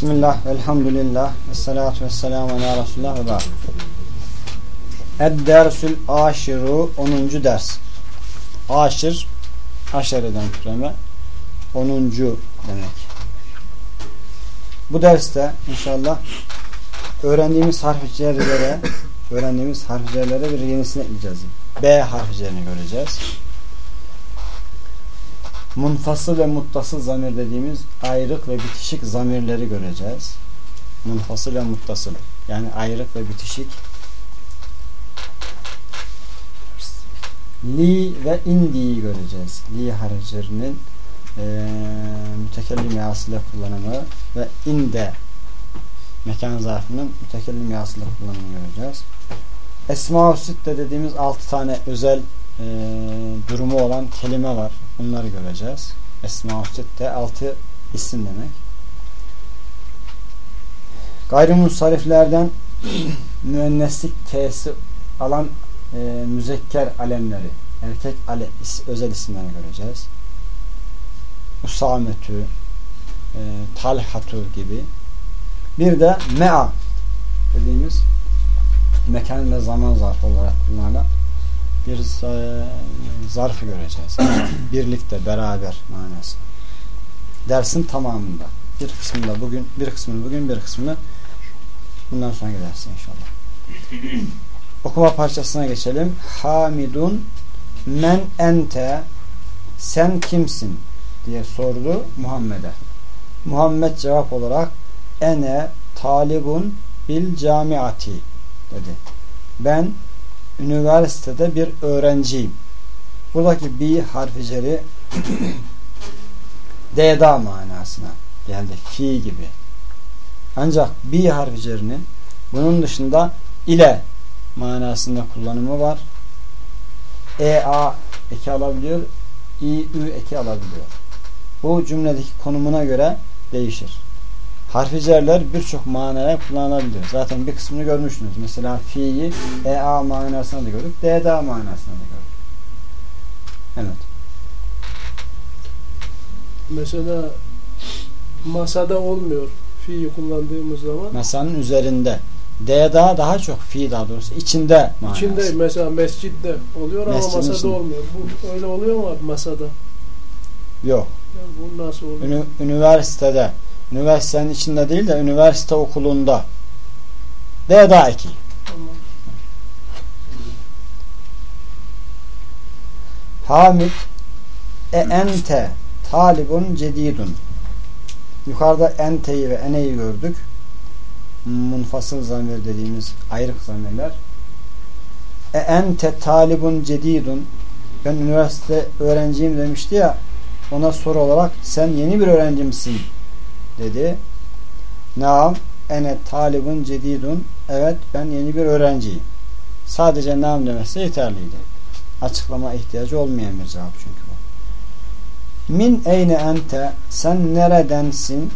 Bismillah, elhamdülillah, ve salatu ve selamu ala Resulullah ve ba'd. Ed-dersül aşiru 10. ders. Aşir, aşereden türeme 10. demek. Bu derste inşallah öğrendiğimiz harflerlere öğrendiğimiz harflerlere bir yenisini ekleyeceğiz. B harflerini göreceğiz munfasıl ve muttasıl zamir dediğimiz ayrık ve bitişik zamirleri göreceğiz. Munfasıl ve muttasıl. Yani ayrık ve bitişik. Li ve indi'yi göreceğiz. Li harflerinin e, mütekellim yasıyla kullanımı ve inde mekan zarfının mütekellim yasıyla kullanımı göreceğiz. Esma-ı Sitte dediğimiz altı tane özel e, durumu olan kelime var. Bunları göreceğiz. Esma-ı Sitte altı isim demek. Gayrimusariflerden müenneslik t'si alan e, müzekker alemleri, erkek ale, is, özel isimlerini göreceğiz. Usametü, e, talhatu gibi. Bir de mea dediğimiz mekan ve zaman zarfı olarak kullanılan bir e, zarfı göreceğiz. Birlikte, beraber manası. Dersin tamamında. Bir kısmında bugün, bir kısmını bugün, bir kısmını bundan sonra gidersin inşallah. Okuma parçasına geçelim. Hamidun men ente sen kimsin diye sordu Muhammed'e. Muhammed cevap olarak ene talibun bil camiati dedi. Ben üniversitede bir öğrenciyim. Buradaki bi harfi ceri deda manasına geldi. Fi gibi. Ancak bi harfi cerinin bunun dışında ile manasında kullanımı var. E, A eki alabiliyor. İ, Ü eki alabiliyor. Bu cümledeki konumuna göre değişir. Harfi cerler birçok manaya kullanılabiliyor. Zaten bir kısmını görmüşsünüz. Mesela fi'yi EA manasına da gördük. DDA manasına da gördük. Evet. Mesela masada olmuyor fi'yi kullandığımız zaman. Masanın üzerinde. DDA daha çok fi daha doğrusu. içinde manası. İçinde mesela mescitte oluyor ama Mescidin masada içinde. olmuyor. Bu öyle oluyor mu abi masada? Yok. Yani bu nasıl oluyor? Ünü, üniversitede. Üniversitenin içinde değil de üniversite okulunda. DDA 2. Tamam. Hamid e ente talibun cedidun. Yukarıda enteyi ve eneyi gördük. Munfasıl zamir dediğimiz ayrık zamirler. E ente talibun cedidun. Ben üniversite öğrenciyim demişti ya ona soru olarak sen yeni bir öğrenci misin dedi. Naam ene talibun cedidun. Evet ben yeni bir öğrenciyim. Sadece naam demesi yeterliydi. Açıklama ihtiyacı olmayan bir cevap çünkü bu. Min eyne ente sen neredensin?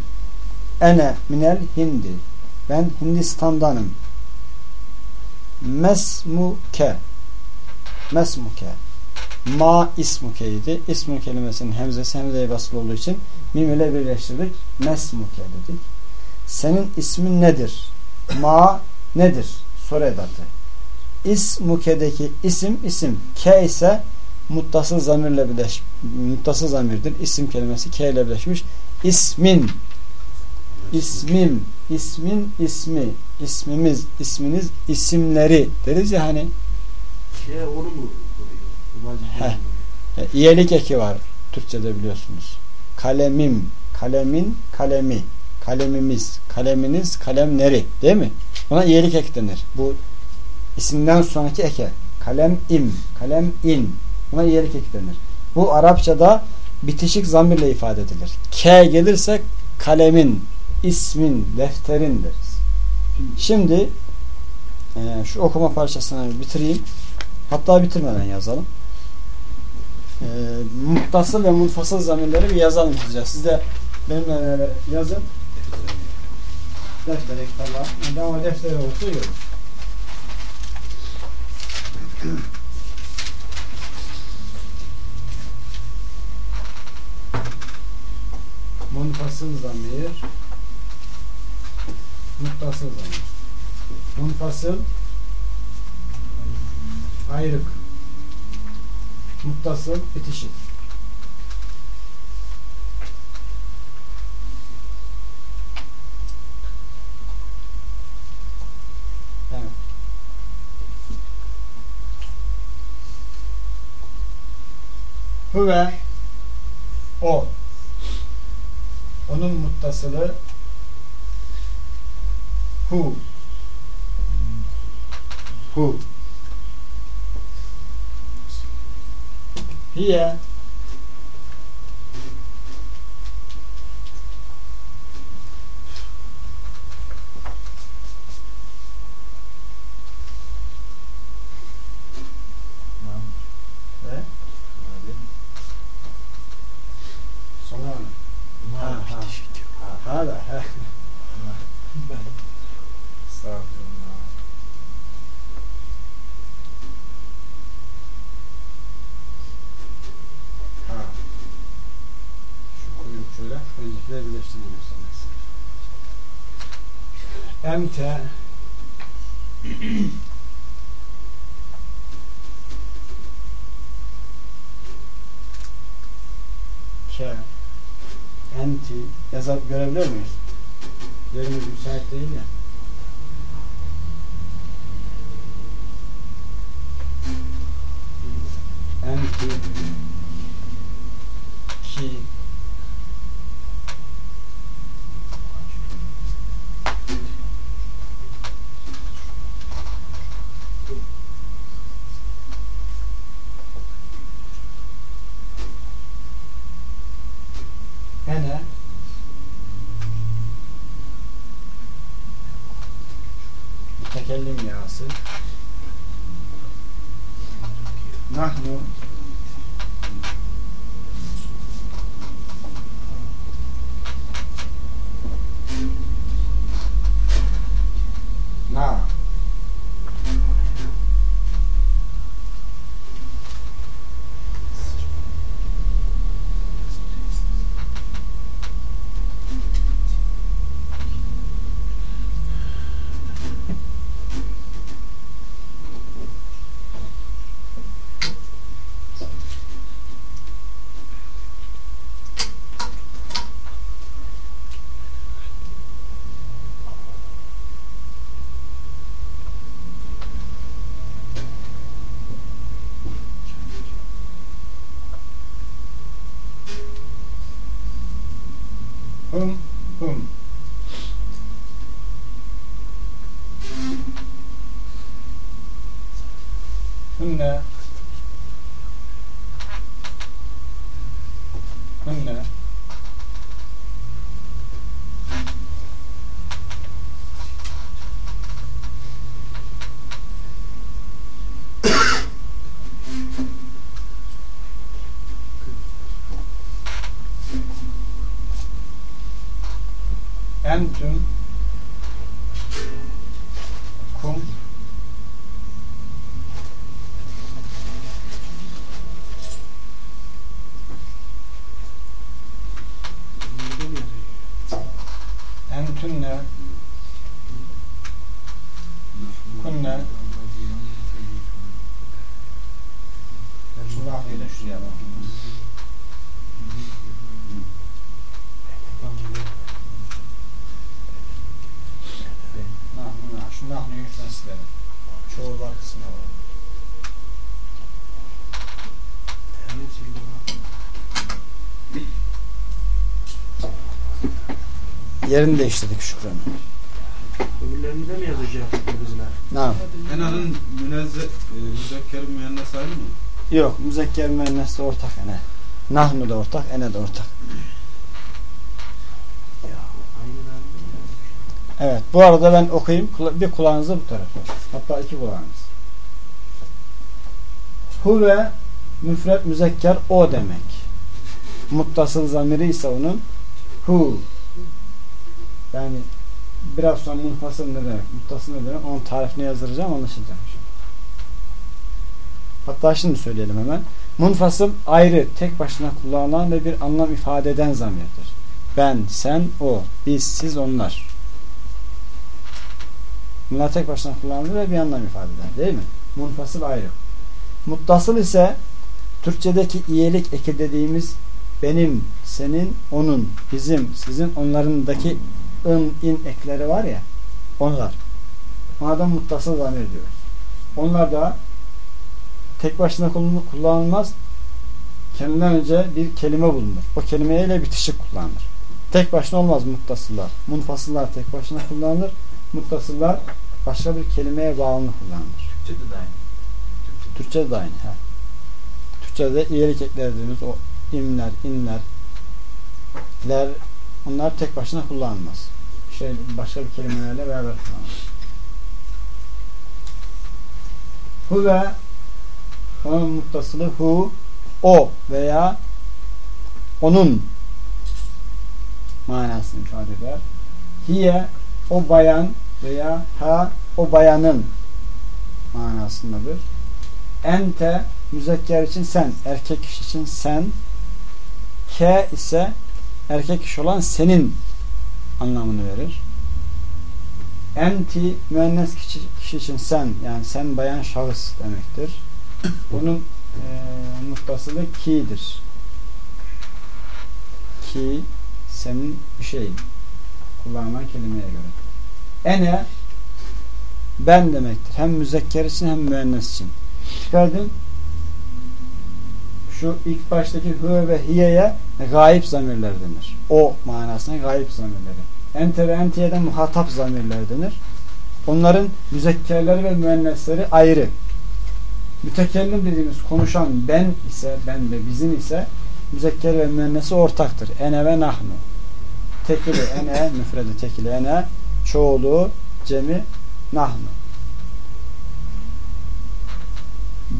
Ene minel hindi. Ben Hindistan'danım. Mesmuke. Mesmuke. Ma ismukeydi. İsmu kelimesinin hemzesi hemzeye basılı olduğu için mim ile birleştirdik. Mesmuke dedik. Senin ismin nedir? Ma nedir? Soru edatı. İsmuke'deki isim isim. K ise muttasıl zamirle birleş muttasıl zamirdir. İsim kelimesi K ile birleşmiş. İsmin ismim, ismin ismi, ismimiz, isminiz, isimleri deriz ya hani. Şey onu mu koruyor? E, iyelik eki var Türkçede biliyorsunuz. Kalemim, kalemin, kalemi, kalemimiz, kaleminiz, kalemleri değil mi? Buna iyelik ek denir. Bu isimden sonraki eke. Kalem im, kalem in. Buna iyelik ek denir. Bu Arapçada bitişik zamirle ifade edilir. K gelirse kalemin, ismin, defterin deriz. Şimdi e, şu okuma parçasını bitireyim. Hatta bitirmeden yazalım. E, muttasıl ve munfasıl zamirleri bir yazalım hızlıca. Siz de benimle beraber yazın. Deftere kitaba. Ben o defteri okuyorum. Munfasıl zamir muttasıl zamir. Munfasıl ayrık. Muttasıl bitişik. Evet. Huve o. Onun muttasılı hu. Hu. Hiye ve sonra ha ha ha ha da ha Estağfurullah. ha şu kuyruk şöyle öncekileri birleştirmiyorsanız ente ke enti yazar görebiliyor muyuz? Yerimiz müsait değil ya. Enti entüm Yerini değiştirdik Şükran. Öbürlerini de mi yazacak bizler? Tamam. Ena'nın münezze, e, müzekkerin müennes ayrı mı? Yok, müzekker müennes de ortak ene. Nahnu da ortak, ene de ortak. Ya aynen abi. Evet, bu arada ben okuyayım. Bir kulağınızı bu tarafa. Hatta iki kulağınız. Huve müfret müzekker o demek. Muttasıl zamiri ise onun hu. Yani biraz sonra munfasıl ne demek, muttasıl ne demek onun tarifini yazdıracağım anlaşılacak. şimdi. Hatta şimdi söyleyelim hemen. Munfasıl ayrı, tek başına kullanılan ve bir anlam ifade eden zamirdir. Ben, sen, o, biz, siz, onlar. Bunlar tek başına kullanılır ve bir anlam ifade eder. Değil mi? Munfasıl ayrı. Muttasıl ise Türkçedeki iyilik eki dediğimiz benim, senin, onun, bizim, sizin, onlarındaki ın, in ekleri var ya onlar. Onlardan muttasıl zamir diyoruz. Onlar da tek başına kullan- kullanılmaz. Kendinden önce bir kelime bulunur. O kelimeyle bitişik kullanılır. Tek başına olmaz muttasıllar. Munfasıllar tek başına kullanılır. Muttasıllar başka bir kelimeye bağımlı kullanılır. Türkçe'de de aynı. Türkçe'de de aynı. He. Türkçe'de iyilik ekler dediğimiz o imler, inler, ler onlar tek başına kullanılmaz. Şey, başka bir kelimelerle beraber kullanılır. Hu ve onun muttasılı hu, o veya onun manasını ifade eder. Hiye o bayan veya ha o bayanın manasındadır. Ente müzekker için sen, erkek kişi için sen. Ke ise erkek kişi olan senin anlamını verir. Enti müennes kişi, kişi için sen, yani sen bayan şahıs demektir. Bunun e, muttasılı ki'dir. Ki senin bir şeyin. Kullanılan kelimeye göre. Ene ben demektir. Hem müzekker için hem müennes için. Çıkardın. Şu ilk baştaki hı ve hiyeye gayip zamirler denir. O manasına gayip zamirleri. Ente ve entiyeden muhatap zamirler denir. Onların müzekkerleri ve müennesleri ayrı. Mütekellim dediğimiz konuşan ben ise, ben ve bizim ise müzekker ve müennesi ortaktır. Ene ve nahnu. Tekili ene, müfredi tekili ene, çoğulu, cemi nahnu.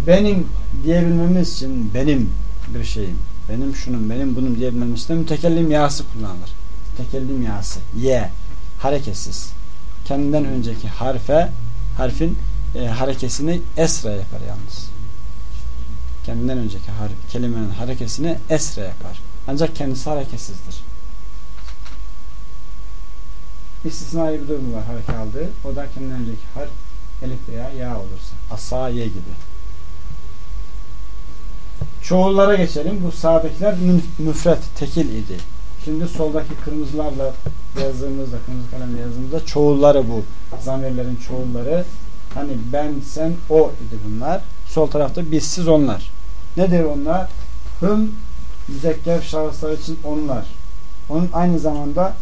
Benim diyebilmemiz için benim bir şeyim, benim şunun, benim bunun diyebilmemiz için mütekellim yası kullanılır. Mütekellim yası. Ye. Hareketsiz. Kendinden önceki harfe, harfin e, harekesini esra yapar yalnız. Kendinden önceki har kelimenin harekesini esra yapar. Ancak kendisi hareketsizdir. İstisnai bir durum var hareket aldığı. O da kendinden önceki harf elif veya ya olursa. Asaye gibi. Çoğullara geçelim. Bu sağdakiler müfret, tekil idi. Şimdi soldaki kırmızılarla yazdığımızda, kırmızı kalemle yazdığımızda çoğulları bu. Zamirlerin çoğulları. Hani ben, sen, o idi bunlar. Sol tarafta bizsiz onlar. Nedir onlar? Hım müzekker şahıslar için onlar. Onun aynı zamanda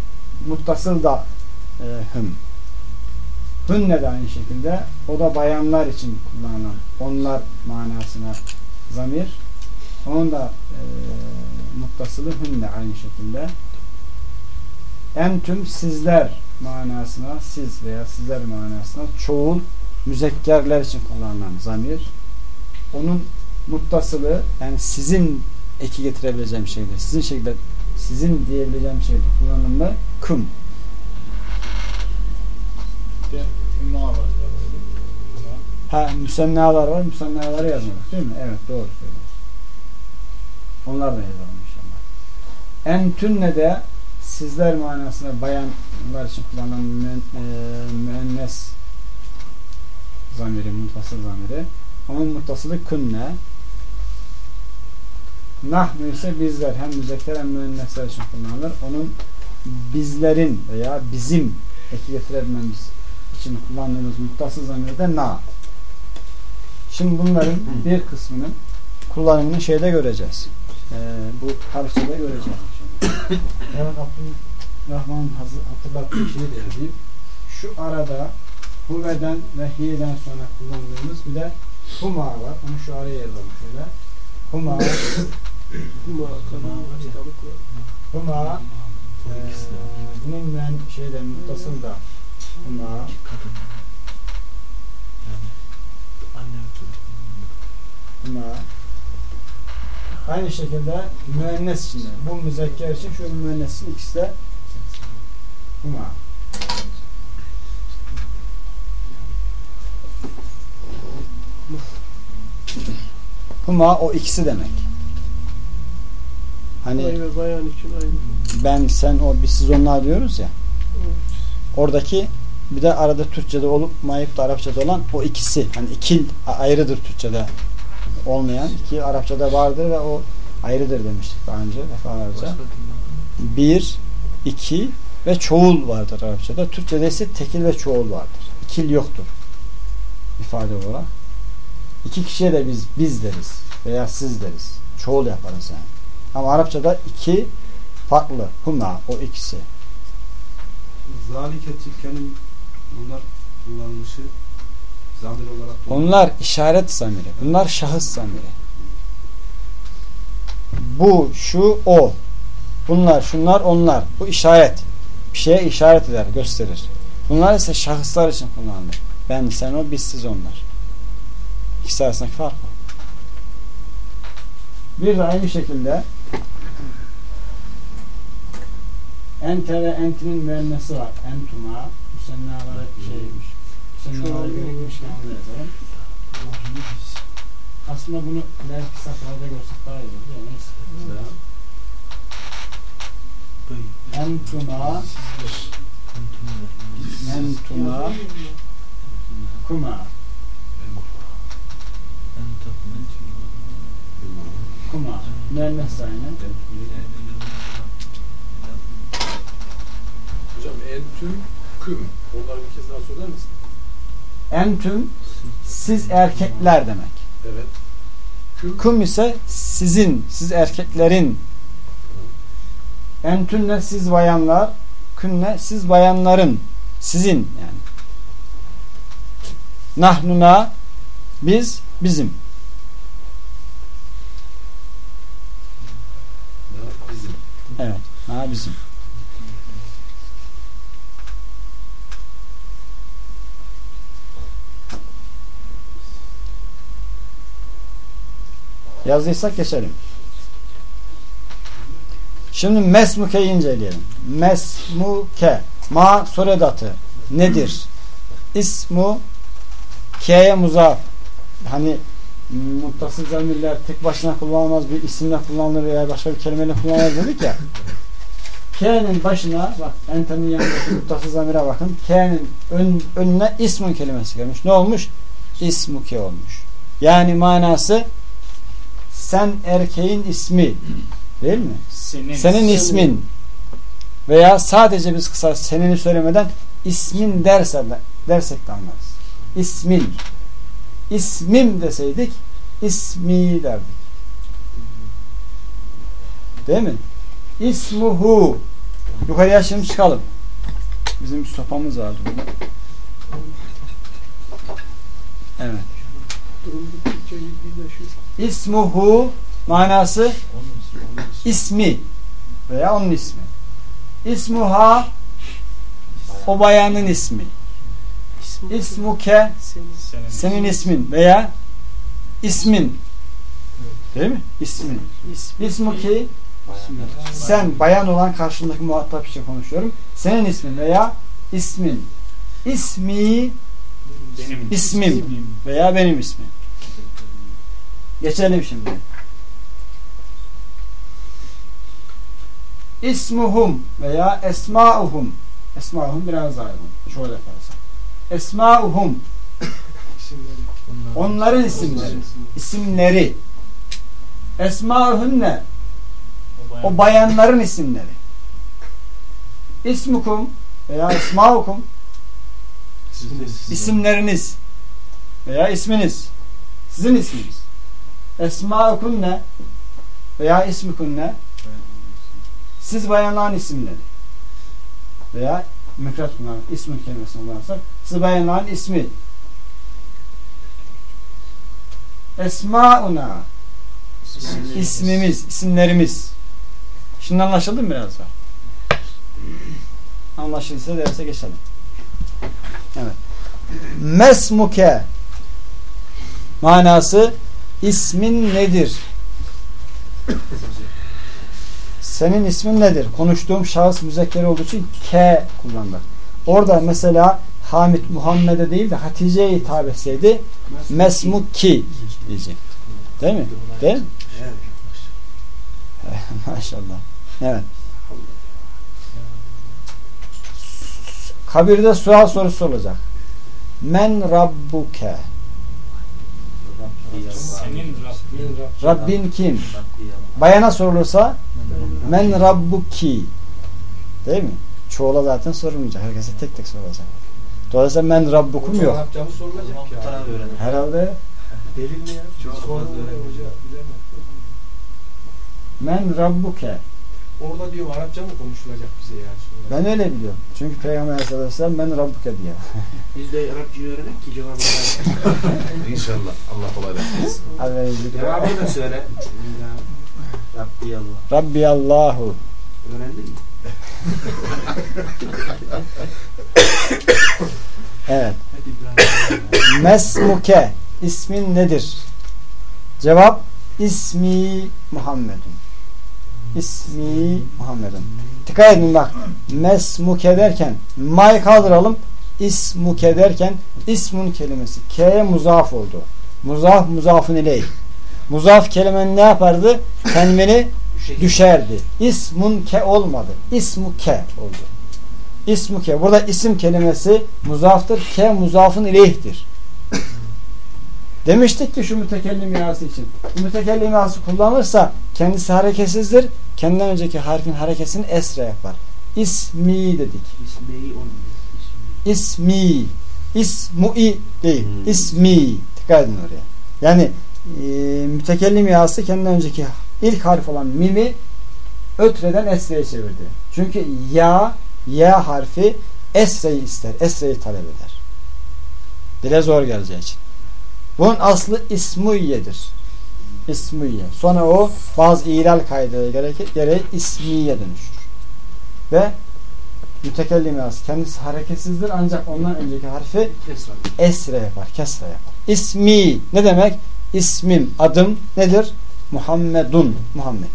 muttasıl da e, hım. Hünne de aynı şekilde. O da bayanlar için kullanılan onlar manasına zamir. Onun da e, muttasılı hünne aynı şekilde. Entüm sizler manasına siz veya sizler manasına çoğul müzekkerler için kullanılan zamir. Onun muttasılı yani sizin eki getirebileceğim şeyde sizin şekilde sizin diyebileceğim kım. Kumma var. Ha müsennalar var. Müsennaları yazmadık değil mi? Evet doğru söylüyorsun. Onlar da yazalım inşallah. Entünne de sizler manasına bayanlar için kullanılan müen, e, müennes zamiri, muttasıl zamiri. Onun muttasılı künne. Nahnu ise bizler hem müzekker hem müennesler için kullanılır. Onun bizlerin veya bizim eki getirebilmemiz için kullandığımız muttasıl zamiri de na. Şimdi bunların bir kısmının kullanımını şeyde göreceğiz. Ee, bu parçada göreceğiz. Şimdi. Hemen Abdülrahman hazır- hatırlattığı şeyi de yazayım. Şu arada huveden ve hiyeden sonra kullandığımız bir de huma var. Onu şu araya yazalım şöyle. Huma Huma, huma e, bunun ben şeyde muttasıl da huma huma aynı şekilde müennes için de. Bu müzekker için şu müennes için ikisi de huma. Huma o ikisi demek. Hani Bay ve bayan için aynı. ben, sen, o, biz, siz, onlar diyoruz ya. Oradaki bir de arada Türkçe'de olup mayıp da Arapçada olan o ikisi. Hani ikil ayrıdır Türkçe'de olmayan. iki Arapçada vardır ve o ayrıdır demiştik daha önce defalarca. Bir, iki ve çoğul vardır Arapçada. Türkçe'de ise tekil ve çoğul vardır. İkil yoktur ifade olarak. İki kişiye de biz biz deriz veya siz deriz. Çoğul yaparız yani. Ama Arapçada iki farklı. Huma o ikisi. Zalike tilkenin bunlar kullanılışı Onlar işaret zamiri. Bunlar şahıs zamiri. Bu, şu, o. Bunlar, şunlar, onlar. Bu işaret. Bir şeye işaret eder, gösterir. Bunlar ise şahıslar için kullanılır. Ben, sen, o, biz, siz, onlar. İkisi arasındaki fark o. Bir de aynı şekilde ente ve entinin müennesi var. Entuma, müsennalara. Yazalım. Aslında bunu belki safhada görsek daha iyi olur. Yani neyse. Entuma, entuma, kuma. Kuma. Müennes aynı. Hocam entüm küm. Onları bir kez daha söyler misin? Entüm siz erkekler demek. Evet. Küm. İse sizin, siz erkeklerin. Entünne siz bayanlar, künne siz bayanların. Sizin yani. Nahnuna biz, bizim. Evet. Ha bizim. Yazdıysak geçelim. Şimdi mesmuke'yi inceleyelim. Mesmuke. Ma soredatı. Nedir? İsmu K'ye muzaf. Hani muttasıl zamirler tek başına kullanılmaz bir isimle kullanılır veya başka bir kelimeyle kullanılır dedik ya. K'nin başına bak entenin yanındaki muttasıl zamire bakın. K'nin ön, önüne ismun kelimesi gelmiş. Ne olmuş? İsmuke olmuş. Yani manası sen erkeğin ismi değil mi? Senin. Senin ismin veya sadece biz kısa senini söylemeden ismin derse, dersek de anlarız. İsmin. İsmim deseydik ismi derdik. Değil mi? İsmuhu. Yukarıya şimdi çıkalım. Bizim sopamız vardı burada. Evet. İsmuhu manası ismi. Veya onun ismi. İsmuha o bayanın ismi. İsmuke senin ismin veya ismin. Değil mi? İsmin. İsmuki sen bayan olan karşındaki muhatap için konuşuyorum. Senin ismin veya ismin. İsmi Benim. ismim veya benim ismim. Geçelim şimdi. İsmuhum veya esmauhum. Esmauhum biraz uygun. Şöyle yaparsan. Esmauhum. Onların isimleri. İsimleri. Esmauhunne. O bayanların isimleri. İsmukum veya esmaukum isimleriniz veya isminiz. Sizin isminiz. Esmaukunne veya ismukunne siz bayanların isimleri. Veya müfret kullanan ismin kelimesini kullanırsak siz bayanların ismi. Esmauna ismimiz, isimlerimiz. Şimdi anlaşıldı mı biraz daha? Anlaşıldıysa derse geçelim. Evet. Mesmuke manası ismin nedir? Senin ismin nedir? Konuştuğum şahıs müzekker olduğu için K kullanılır. Orada mesela Hamid Muhammed'e değil de Hatice'ye hitap etseydi Mesmuki diyecek. Değil mi? Değil mi? Maşallah. Evet. Kabirde sual sorusu olacak. Men Rabbuke? Senin Rabbin. Rabbin kim? Bayana sorulursa Men Rabbuki? Değil mi? Çoğula zaten sorulmayacak. Herkese tek tek sorulacak. Dolayısıyla men Rabbukum yok. Arapça mı sorulacak ya? Herhalde Delil mi ya? Öğrendim. hoca. Bilemem. men Rabbuke. Orada diyorum Arapça mı konuşulacak bize yani? Ben öyle biliyorum. Çünkü Peygamber Aleyhisselatü Vesselam men Rabbuke diyor. Biz de Arapçayı öğrenek ki cevabı. İnşallah. Allah kolaylık versin. Cevabı da söyle. Rabbi Allah. Rabbi Allahu. Öğrendin mi? Evet. Mesmuke. ismin nedir? Cevap ismi Muhammedun. İsmi Muhammedun. Dikkat edin bak. Mesmuke derken ma'yı kaldıralım. İsmuke derken ismun kelimesi K'ye muzaf oldu. Muzaf muzafın ileyh. Muzaf kelimenin ne yapardı? Tenvini düşerdi. İsmun ke olmadı. İsmu ke oldu. İsmu ke. Burada isim kelimesi muzaftır. Ke muzafın ileyhtir. Demiştik ki şu mütekellim yası için. Bu mütekellim yası kullanılırsa kendisi hareketsizdir. Kendinden önceki harfin harekesini esre yapar. İsmi dedik. İsmi onun. İsmi. İsmi. İsmui değil. Hmm. İsmi. Dikkat edin oraya. Yani e, mütekellim yası kendinden önceki ilk harf olan mimi ötreden esreye çevirdi. Çünkü ya, ya harfi esreyi ister. Esreyi talep eder. Dile zor geleceği için. Bunun aslı ismuyedir. İsmiye. Sonra o bazı ilal kaydı gereği, ismiye dönüşür. Ve mütekellim yası kendisi hareketsizdir ancak ondan önceki harfi Kesra. esre yapar, kesre yapar. İsmi ne demek? İsmim, adım nedir? Muhammedun, Muhammed'dir.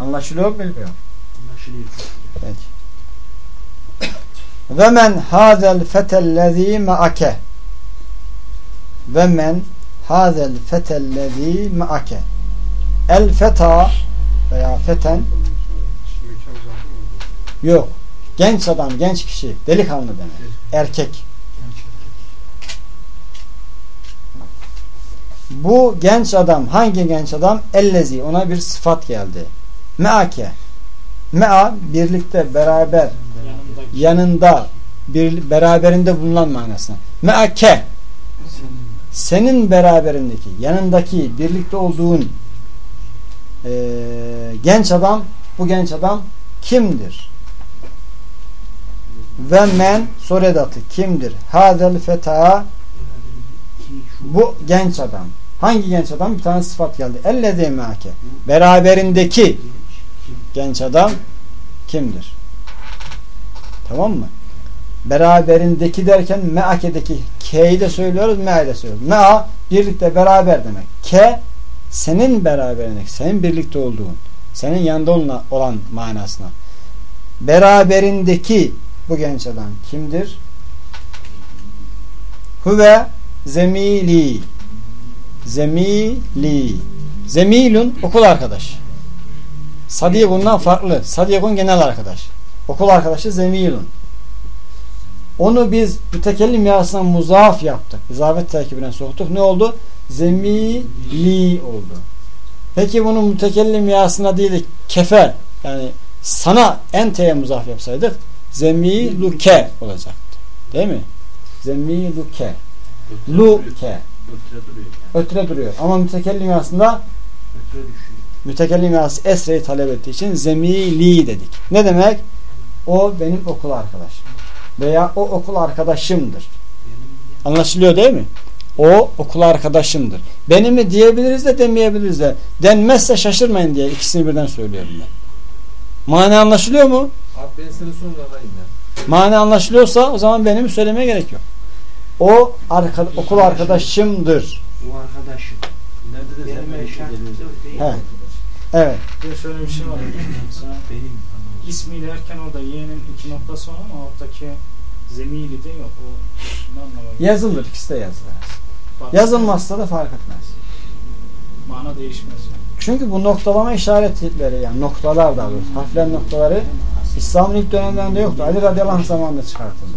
Anlaşılıyor mu bilmiyorum. Anlaşılıyor. Peki. Ve men hazel fetellezî me'ake ve men hazel fetellezî me'ake el feta veya feten yok. Genç adam, genç kişi, delikanlı demek. Erkek. Bu genç adam hangi genç adam? Ellezi ona bir sıfat geldi. Meake. Mea birlikte beraber. Yanında bir beraberinde bulunan manasına. Meake senin beraberindeki yanındaki birlikte olduğun eee, genç adam bu genç adam kimdir? Ve men soru edatı kimdir? Hazel feta bu genç adam. Hangi genç adam? Bir tane sıfat geldi. Ellezî meake. Beraberindeki genç adam kimdir? Tamam mı? Beraberindeki derken meakedeki K'yi de söylüyoruz, me'yi de söylüyoruz. Mea birlikte beraber demek. K senin beraberindeki, senin birlikte olduğun, senin yanında olan, manasına. Beraberindeki bu genç adam kimdir? Huve zemili. Zemili. Zemilun okul arkadaş. Sadigundan farklı. Sadigun genel arkadaş. Okul arkadaşı zemilun. Onu biz mütekellim yasına muzaf yaptık. İzafet terkibine soktuk. Ne oldu? Zemili oldu. Peki bunu mütekellim yasına değil de kefe yani sana enteye muzaf yapsaydık zemiluke olacaktı. Değil mi? Zemiluke. Luke. Ötre duruyor. Ama mütekellim düşüyor. mütekellim yası esreyi talep ettiği için zemili dedik. Ne demek? O benim okul arkadaşım. Veya o okul arkadaşımdır. Anlaşılıyor değil mi? O okul arkadaşımdır. Benim mi diyebiliriz de demeyebiliriz de. Denmezse şaşırmayın diye ikisini birden söylüyorum ben. Mane anlaşılıyor mu? Abi ben seni sonra arayayım ya. Mane anlaşılıyorsa o zaman benim söylemeye gerek yok. O arka, okul arkadaşımdır. Bu arkadaşım. Nerede de Benim eşya değil. He. Evet. Bir de şöyle bir şey var. Benim ismi derken orada y'nin iki noktası var ama oradaki zemili de yok. O ne anlama geliyor? Yazılır. ikisi de yazılır. Fark- Yazılmazsa da fark etmez. Mana değişmez yani. Çünkü bu noktalama işaretleri yani noktalar daha doğrusu harfler noktaları İslam'ın ilk dönemlerinde yoktu. Ali radıyallahu anh zamanında çıkartıldı.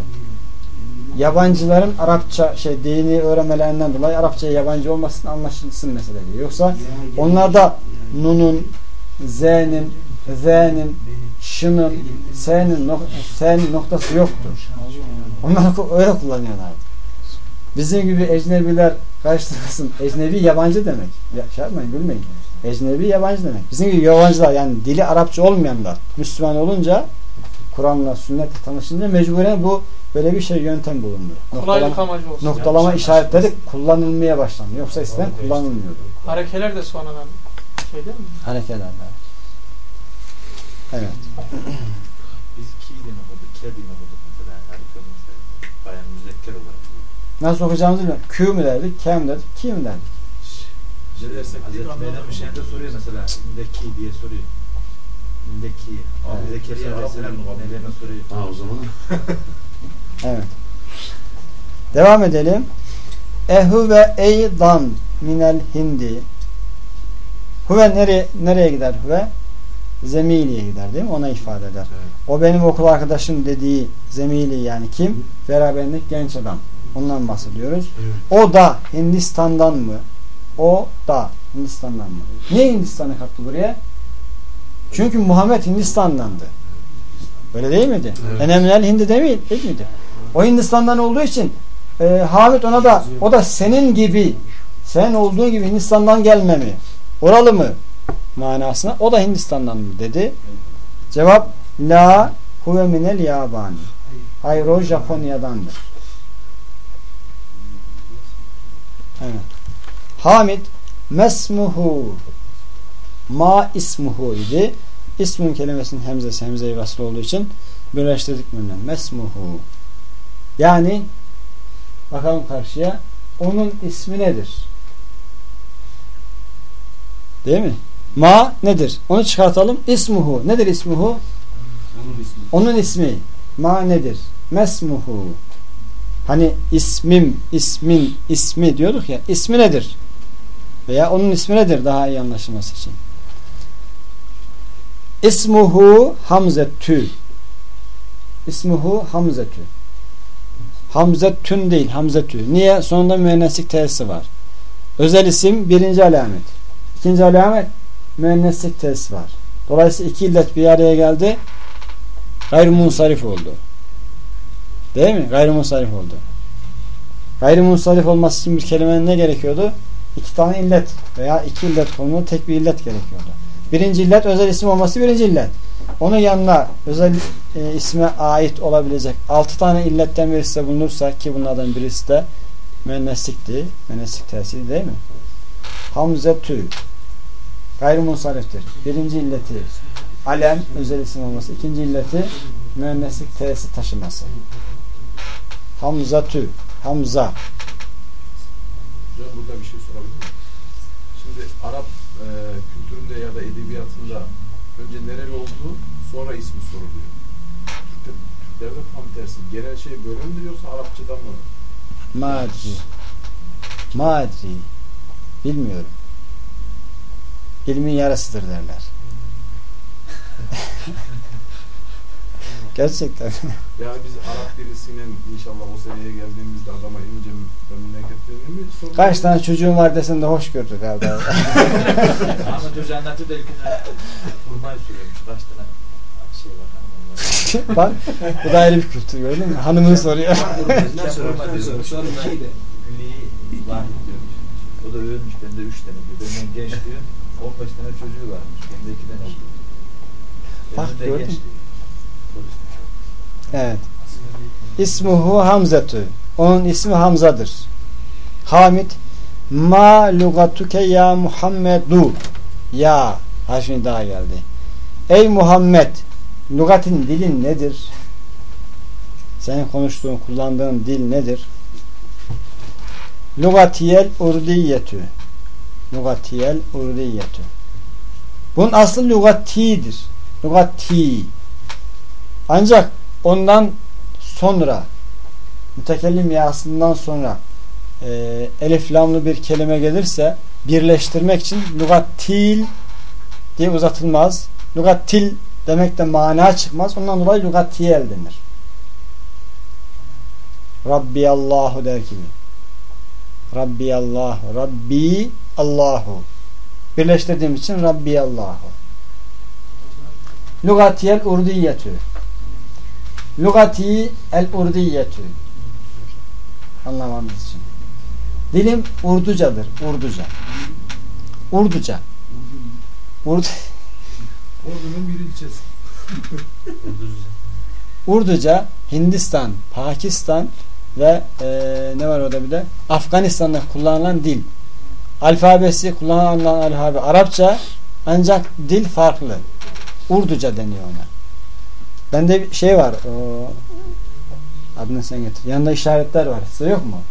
Yabancıların Arapça şey dini öğrenmelerinden dolayı Arapçaya yabancı olmasın anlaşılsın mesele diyor. Yoksa onlarda nunun, z'nin, z'nin, şının, s'nin, nok s'nin noktası yoktu. Onlar öyle kullanıyorlardı. Bizim gibi ecnebiler karıştırmasın. Ecnebi yabancı demek. Ya, şey yapmayın gülmeyin. Ecnebi yabancı demek. Bizim gibi yabancılar yani dili Arapça olmayanlar Müslüman olunca Kur'an'la sünnetle tanışınca mecburen bu böyle bir şey yöntem bulundu. Kolaylık Noktalama, amacı olsun. noktalama işaretleri kullanılmaya başlandı. Yoksa eskiden kullanılmıyordu. Harekeler de sonradan şey değil mi? Hareketler. Evet. Biz ki dini okuduk, ke dini okuduk mesela. Harika mesela. Bayan müzekker olarak. Nasıl okuyacağımızı bilmiyorum. Q mu derdik, K mi derdik, Ki mi derdik? Ne dersek Hazreti Meydan Müşehir'de soruyor mesela. İndeki diye soruyor. İndeki. Abi, Zekeriya Aleyhisselam nelerine soruyor. Ha o zaman. Evet. Devam edelim. Ehu ve eydan minel hindi. Huve nereye, nereye gider huve? Zemiliye gider değil mi? Ona ifade eder. Evet. O benim okul arkadaşım dediği zemili yani kim? Beraberindeki genç adam. Ondan bahsediyoruz. O da Hindistan'dan mı? O da Hindistan'dan mı? Niye Hindistan'ı kattı buraya? Çünkü Muhammed Hindistan'dandı. Öyle değil miydi? Evet. Enemnel Hindi değil, değil miydi? O Hindistan'dan olduğu için e, Hamid ona da o da senin gibi sen olduğu gibi Hindistan'dan gelme mi? Oralı mı? Manasına o da Hindistan'dan mı dedi. Cevap La huve minel yabani. Hayır o Japonya'dandır. Evet. Hamid mesmuhu ma ismuhu idi. İsmun kelimesinin hemzesi hemze-i vasıl olduğu için birleştirdik bununla. Mesmuhu. Yani bakalım karşıya onun ismi nedir? Değil mi? Ma nedir? Onu çıkartalım. İsmuhu. Nedir ismuhu? Onun ismi. Onun ismi. Ma nedir? Mesmuhu. Hani ismim, ismin, ismi diyorduk ya. İsmi nedir? Veya onun ismi nedir daha iyi anlaşılması için? İsmuhu Hamzetü. İsmuhu Hamzetü. Hamzetün değil, Hamzetü. Niye? Sonunda müenneslik tersi var. Özel isim birinci alamet. İkinci alamet müenneslik tersi var. Dolayısıyla iki illet bir araya geldi. Gayrimunsarif oldu. Değil mi? Gayrimunsarif oldu. Gayrimunsarif olması için bir kelimenin ne gerekiyordu? İki tane illet veya iki illet konulu tek bir illet gerekiyordu. Birinci illet özel isim olması birinci illet. Onun yanına özel e, isme ait olabilecek altı tane illetten birisi de bulunursa ki bunlardan birisi de müenneslikti. Müenneslik tesiri değil mi? Hamzetü gayrimunsariftir. Birinci illeti alem özel isim olması. ikinci illeti müenneslik t'si taşıması. Hamzatü Hamza Hocam burada bir şey sorabilir miyim? Şimdi Arap e, kültüründe ya da edebiyatında önce nereli olduğu sonra ismi soruluyor. Türk'te, Türklerde tam tersi. Genel şey böyle midir yoksa Arapçadan mı? Madri Madri Bilmiyorum. İlmin yarısıdır derler. Gerçekten. Yani biz Arap birisiyle inşallah o seviyeye geldiğimizde adama ince memleketlerini mi soruluyor? Kaç tane çocuğun var desen de hoş gördük abi. Ahmet Hoca anlatıyor da ilkine hurmayı sürüyormuş. Kaç tane şey var hanım var. Bak bu da ayrı bir kültür gördün mü? Hanımını soruyor. Ne soruyor? An iki de. Var diyormuş. O da ölmüş. Bende üç tane diyor. Benden genç diyor. 15 tane çocuğu varmış. Bende iki tane oldu. Bak, gördün mü? Evet. İsmuhu Hamzetü. Onun ismi Hamza'dır. Hamid Ma lugatuke ya Muhammedu. Ya harfini daha geldi. Ey Muhammed lugatin dilin nedir? Senin konuştuğun, kullandığın dil nedir? Lugatiyel urdiyetü. Lugatiyel urdiyetü. Bunun aslı lugatidir. Lugati. Ancak ondan sonra mütekellim yasından sonra e, elif bir kelime gelirse birleştirmek için lugatil diye uzatılmaz. Lugatil demek de mana çıkmaz. Ondan dolayı lügatiye el denir. Rabbi Allahu der gibi. Rabbi Allahu. Rabbi Allahu. Birleştirdiğim için Rabbi Allahu. Lugatiyel urdiyetü. Lugati el urdiyetü. Anlamamız için. Dilim Urducadır. Urduca. Urduca. Urdu Ordu'nun bir ilçesi. Urduca Hindistan, Pakistan ve eee, ne var orada bir de Afganistan'da kullanılan dil. Alfabesi kullanılan alfabe Arapça ancak dil farklı. Urduca deniyor ona. Bende bir şey var. O, adını sen getir. Yanında işaretler var. Size yok mu?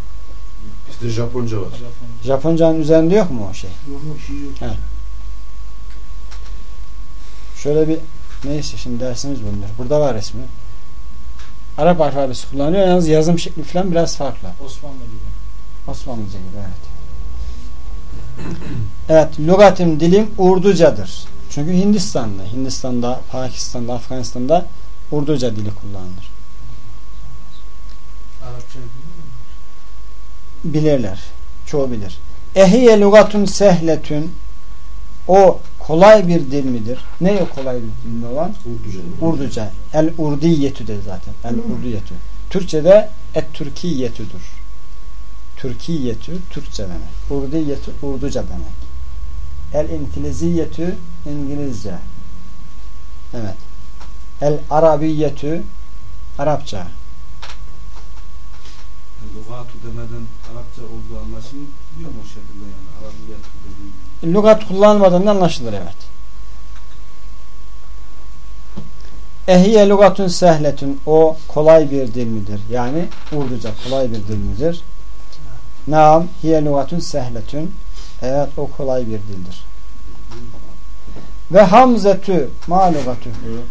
İşte Japonca var. Japon. Japonca'nın üzerinde yok mu o şey? Yok yok şey yok. Şöyle bir neyse şimdi dersimiz bunlar. Burada var resmi. Arap alfabesi kullanıyor. Yalnız yazım şekli falan biraz farklı. Osmanlı gibi. Osmanlıca gibi evet. Evet, lügatim dilim Urducadır. Çünkü Hindistan'da, Hindistan'da, Pakistan'da, Afganistan'da Urduca dili kullanılır. Arapça? Bilirler. Çoğu bilir. Ehiye lügatun sehletün o kolay bir dil midir? Ne o kolay bir dil olan? Urduca. Urduca. El urdiyetü de zaten. El urdiyetü. Türkçe'de et türkiyetüdür. Türkiyetü Türkçe demek. Urdiyetü Urduca demek. El İngiliziyetü İngilizce. Evet. El Arabiyetü Arapça. Lugatu demeden Arapça olduğu anlaşılıyor mu o şekilde yani? Arabiyet dediğim gibi. Lügat kullanmadan da anlaşılır evet. Ehiye lügatun sehletun o kolay bir dil midir? Yani Urduca kolay bir dil midir? Naam hiye lügatun sehletun evet o kolay bir dildir. Ve hamzetü ma lügatuhu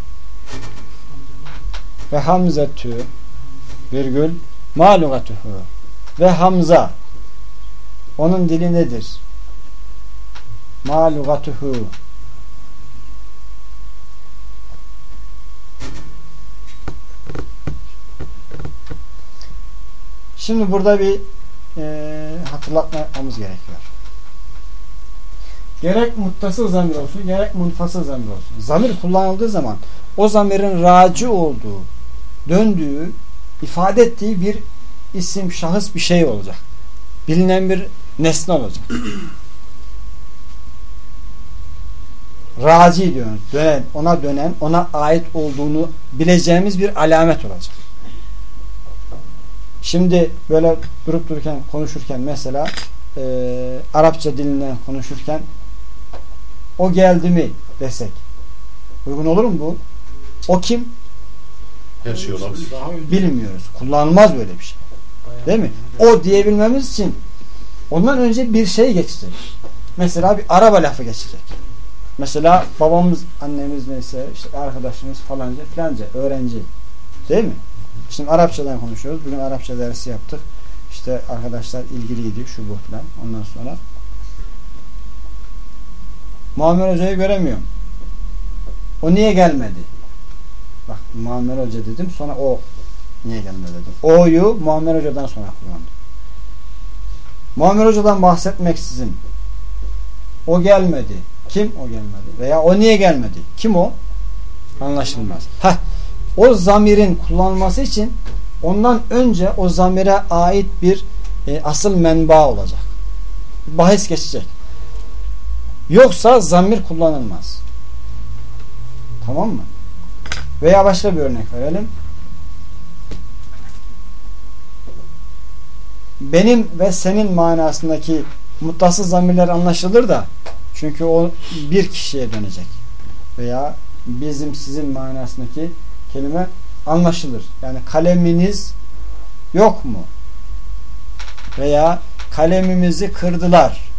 ve hamzetü virgül ma lügatuhu ve hamza onun dili nedir? Ma lugatuhu Şimdi burada bir e, hatırlatma yapmamız gerekiyor. Gerek muttasıl zamir olsun, gerek munfasıl zamir olsun. Zamir kullanıldığı zaman o zamirin raci olduğu, döndüğü, ifade ettiği bir isim, şahıs bir şey olacak. Bilinen bir nesne olacak. raci diyoruz. Dönen, ona dönen, ona ait olduğunu bileceğimiz bir alamet olacak. Şimdi böyle durup dururken konuşurken mesela e, Arapça dilinden konuşurken o geldi mi desek uygun olur mu bu? O kim? Her şey olabilir. Bilmiyoruz. Kullanılmaz böyle bir şey. Değil mi? O diyebilmemiz için ondan önce bir şey geçecek. Mesela bir araba lafı geçecek. Mesela babamız, annemiz neyse, işte arkadaşımız falanca filanca, öğrenci. Değil mi? Şimdi Arapçadan konuşuyoruz. Bugün Arapça dersi yaptık. İşte arkadaşlar ilgiliydi şu bu filan. Ondan sonra Muammer Hoca'yı göremiyorum. O niye gelmedi? Bak Muammer Hoca dedim sonra o niye gelmedi dedim. O'yu Muammer Hoca'dan sonra kullandım. Muammer Hoca'dan bahsetmeksizin o gelmedi. Kim o gelmedi? Veya o niye gelmedi? Kim o? Anlaşılmaz. Heh, o zamirin kullanılması için ondan önce o zamire ait bir e, asıl menba olacak. Bahis geçecek. Yoksa zamir kullanılmaz. Tamam mı? Veya başka bir örnek verelim. Benim ve senin manasındaki muttasız zamirler anlaşılır da çünkü o bir kişiye dönecek. Veya bizim sizin manasındaki kelime anlaşılır. Yani kaleminiz yok mu? Veya kalemimizi kırdılar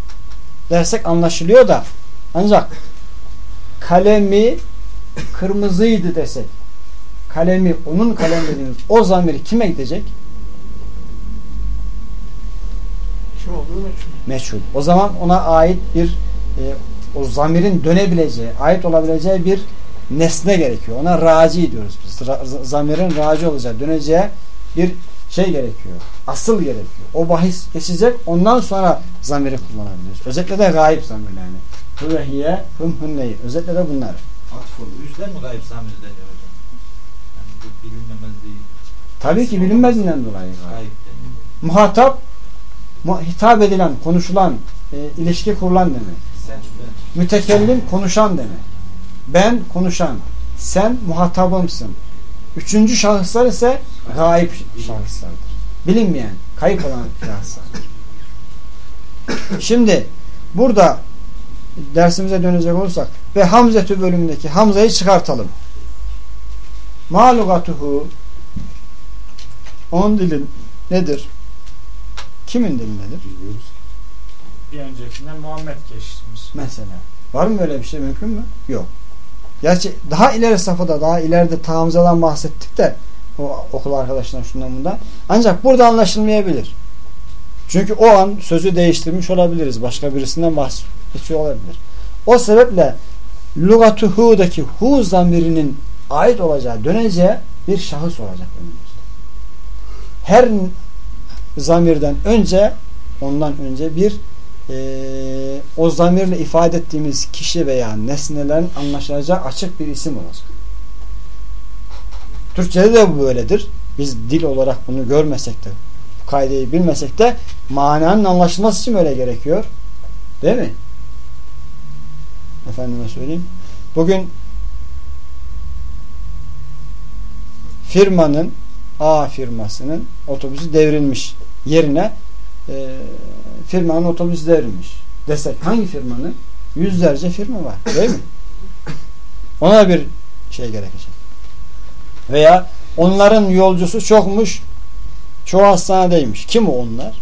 dersek anlaşılıyor da ancak kalemi kırmızıydı desek kalemi onun kalem dediğimiz o zamiri kime gidecek? Kim olduğu meçhul. Meçhul. O zaman ona ait bir e, o zamirin dönebileceği, ait olabileceği bir nesne gerekiyor. Ona raci diyoruz biz. Ra- zamirin raci olacağı, döneceği bir şey gerekiyor. Asıl gerekiyor. O bahis geçecek. Ondan sonra zamiri kullanabiliriz. Özellikle de gayip zamirlerini. Hu ve hiye, hum hünneyi. Özellikle de bunları. Atf Bu oluyor. yüzden mi gayb zamiri deniyor hocam? Yani bu bilinmemez değil. Tabii ki bilinmezinden dolayı gayip. Muhatap, mu- hitap edilen, konuşulan, e, ilişki kurulan demek. Mütekellim konuşan demek. Ben konuşan. Sen muhatabımsın. Üçüncü şahıslar ise gayip şahıslardır. Bilinmeyen, kayıp olan şahıslar. Şimdi burada dersimize dönecek olursak ve Hamzetü bölümündeki Hamza'yı çıkartalım. Malugatuhu onun dilin nedir? Kimin dili nedir? Bilmiyoruz. Bir öncekinden Muhammed geçtiğimiz. Mesela. Var mı böyle bir şey mümkün mü? Yok. Gerçi daha ileri safhada daha ileride Hamza'dan bahsettik de o okul arkadaşlar şundan bundan. Ancak burada anlaşılmayabilir. Çünkü o an sözü değiştirmiş olabiliriz. Başka birisinden bahsediyor olabilir. O sebeple lugatuhu'daki hu zamirinin ait olacağı, döneceği bir şahıs olacak. Her zamirden önce ondan önce bir eee, o zamirle ifade ettiğimiz kişi veya nesnelerin anlaşılacağı açık bir isim olacak. Türkçede de bu böyledir. Biz dil olarak bunu görmesek de bu kaideyi bilmesek de mananın anlaşılması için öyle gerekiyor. Değil mi? Efendime söyleyeyim. Bugün firmanın A firmasının otobüsü devrilmiş yerine e, firmanın otobüsü devrilmiş desek hangi firmanın? Yüzlerce firma var. Değil mi? Ona bir şey gerekecek. Veya onların yolcusu çokmuş çoğu hastanedeymiş. Kim o onlar?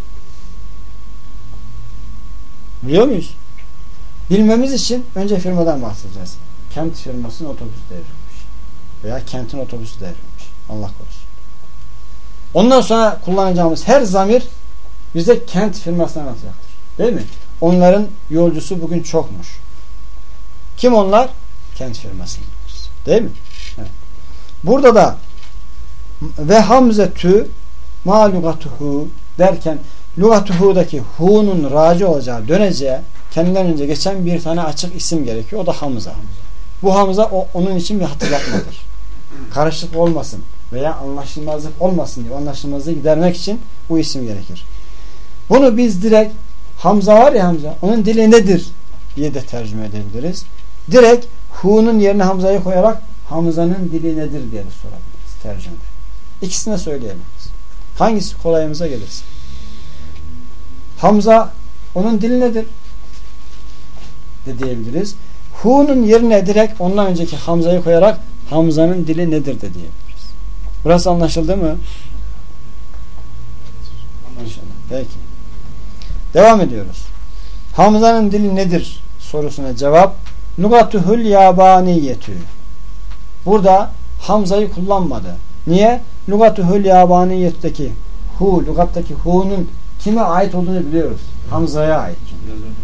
Biliyor muyuz? Bilmemiz için önce firmadan bahsedeceğiz. Kent firmasının otobüsü devrilmiş. Veya kentin otobüsü devrilmiş. Allah korusun. Ondan sonra kullanacağımız her zamir bize kent firmasına anlatacaktır. Değil mi? Onların yolcusu bugün çokmuş. Kim onlar? Kent yolcusu. Değil mi? Evet. Burada da ve hamzetü ma lugatuhu derken lugatuhu'daki hu'nun raci olacağı, döneceği kendinden önce geçen bir tane açık isim gerekiyor. O da Hamza. Bu Hamza o, onun için bir hatırlatmadır. Karışık olmasın veya anlaşılmazlık olmasın diye anlaşılmazlığı gidermek için bu isim gerekir. Bunu biz direkt Hamza var ya Hamza onun dili nedir diye de tercüme edebiliriz. Direkt Hu'nun yerine Hamza'yı koyarak Hamza'nın dili nedir diye de sorabiliriz tercüme. İkisini de söyleyebiliriz. Hangisi kolayımıza gelirse. Hamza onun dili nedir? de diyebiliriz. Hu'nun yerine direkt ondan önceki Hamza'yı koyarak Hamza'nın dili nedir de diyebiliriz. Burası anlaşıldı mı? Anlaşıldı. Peki. Devam ediyoruz. Hamza'nın dili nedir sorusuna cevap Lugatuhul yabaniyetü. Burada Hamza'yı kullanmadı. Niye? Lugatuhul yabaniyet'teki hu, lugattaki hu'nun kime ait olduğunu biliyoruz. Hamza'ya ait.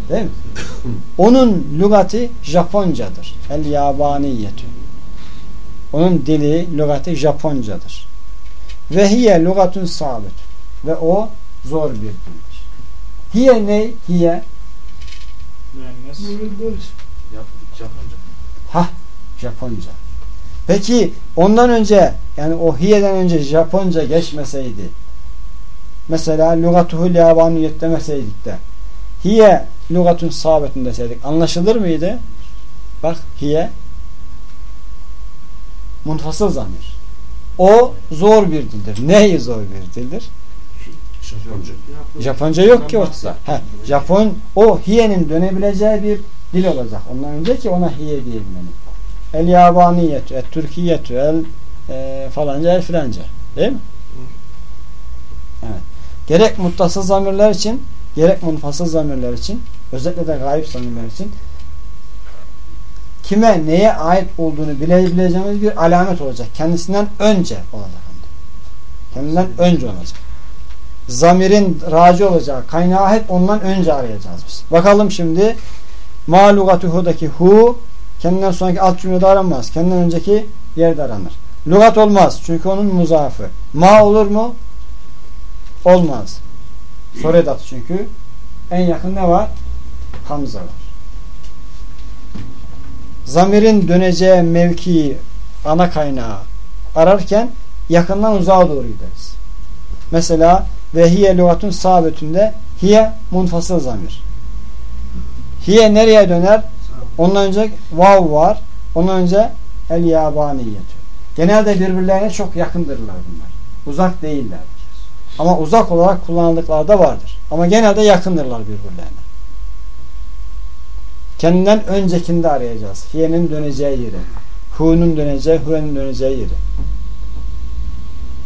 Değil mi? Onun lügati Japoncadır. El yabaniyetü. Onun dili, lügati Japoncadır. Ve hiye lügatun sabit. Ve o zor bir dildir. Hiye ne? Hiye Müennes. Japonca. ha Japonca. Peki ondan önce yani o hiyeden önce Japonca geçmeseydi mesela lügatuhul yabaniyet demeseydik de hiye lügatun sabitun deseydik anlaşılır mıydı? Bak hiye munfasıl zamir. O zor bir dildir. Neyi zor bir dildir? Japonca. Japonca yok ki ortada. Heh, Japon o hiyenin dönebileceği bir dil olacak. Ondan önce ki ona hiye diyebilelim. El yabaniyetü, el türkiyetü, el e, falanca, el filanca. Değil mi? Evet. Gerek muttasıl zamirler için, gerek munfasıl zamirler için, özellikle de gayip zamirler için kime neye ait olduğunu bilebileceğimiz bir alamet olacak. Kendisinden önce olacak. Kendinden önce olacak. Zamirin raci olacağı kaynağı hep ondan önce arayacağız biz. Bakalım şimdi malugatuhu'daki hu Kendinden sonraki alt cümlede aranmaz. Kendinden önceki yerde aranır. Lügat olmaz. Çünkü onun muzafı. Ma olur mu? Olmaz. Soru edatı çünkü. En yakın ne var? Hamza var. Zamirin döneceği mevkii ana kaynağı ararken yakından uzağa doğru gideriz. Mesela ve hiye lügatun sabetünde hiye munfasıl zamir. Hiye nereye döner? Ondan önce vav var. Ondan önce el yabaniyetü. Genelde birbirlerine çok yakındırlar bunlar. Uzak değillerdir. Ama uzak olarak kullanıldıkları da vardır. Ama genelde yakındırlar birbirlerine. Kendinden öncekinde arayacağız. Hiye'nin döneceği yeri. Hu'nun döneceği, hu'nun döneceği yeri.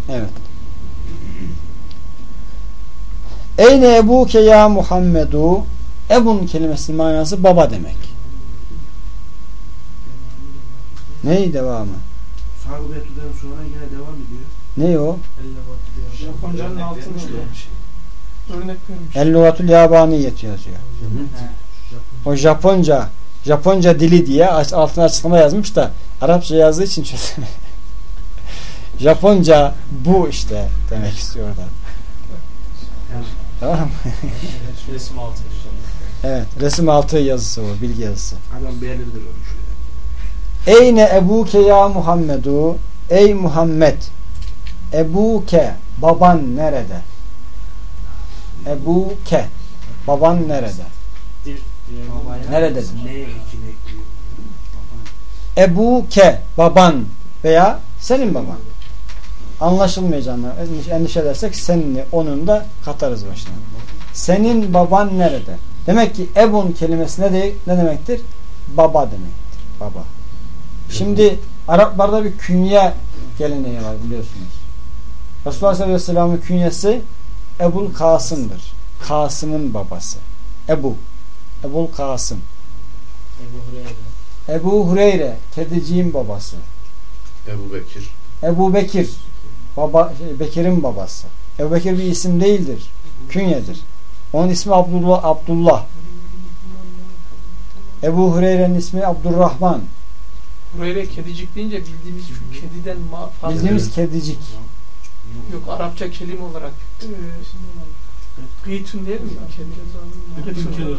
Evet. Eyne ebuke ya Muhammedu Ebun kelimesinin manası baba demek. Ney devamı? Sağ betüden sonra yine devam ediyor. Ne o? Japonca'nın altını örnek vermiş. El-Lugatul Yabaniyet yazıyor. O Japonca Japonca dili diye altına açıklama yazmış da Arapça yazdığı için çözemiyor. Japonca bu işte demek istiyor da. Tamam mı? Resim altı. Evet. Resim altı yazısı o. Bilgi yazısı. Adam beğenirdir onu şöyle. Eyne ebuke ya Muhammedu Ey Muhammed Ebuke Baban nerede? Ebuke Baban nerede? Dir diye. Babaya Nerededir? Ne ekini ekliyor? Ebuke Baban veya senin baban. Anlaşılmayacağını endişe- edersek seninle onun da katarız başına. Senin baban nerede? Demek ki ebun kelimesi ne, de, ne demektir? Baba demektir. Baba. Şimdi Araplarda bir künye geleneği var biliyorsunuz. Resulullah sallallahu aleyhi ve sellem'in künyesi Ebul Kasım'dır. Kasım'ın babası. Ebu. Ebul Kasım. Ebu Hureyre. Ebu Hureyre, kediciğin babası. Ebu Bekir. Ebu Bekir, baba, şey, Bekir'in babası. Ebu Bekir bir isim değildir. Künyedir. Onun ismi Abdullah. Abdullah. Ebu Hureyre'nin ismi Abdurrahman. Hureyre kedicik deyince bildiğimiz şu kediden ma farklı. Bildiğimiz kedicik. Yok Arapça kelime olarak. E, Gıytun değil mi?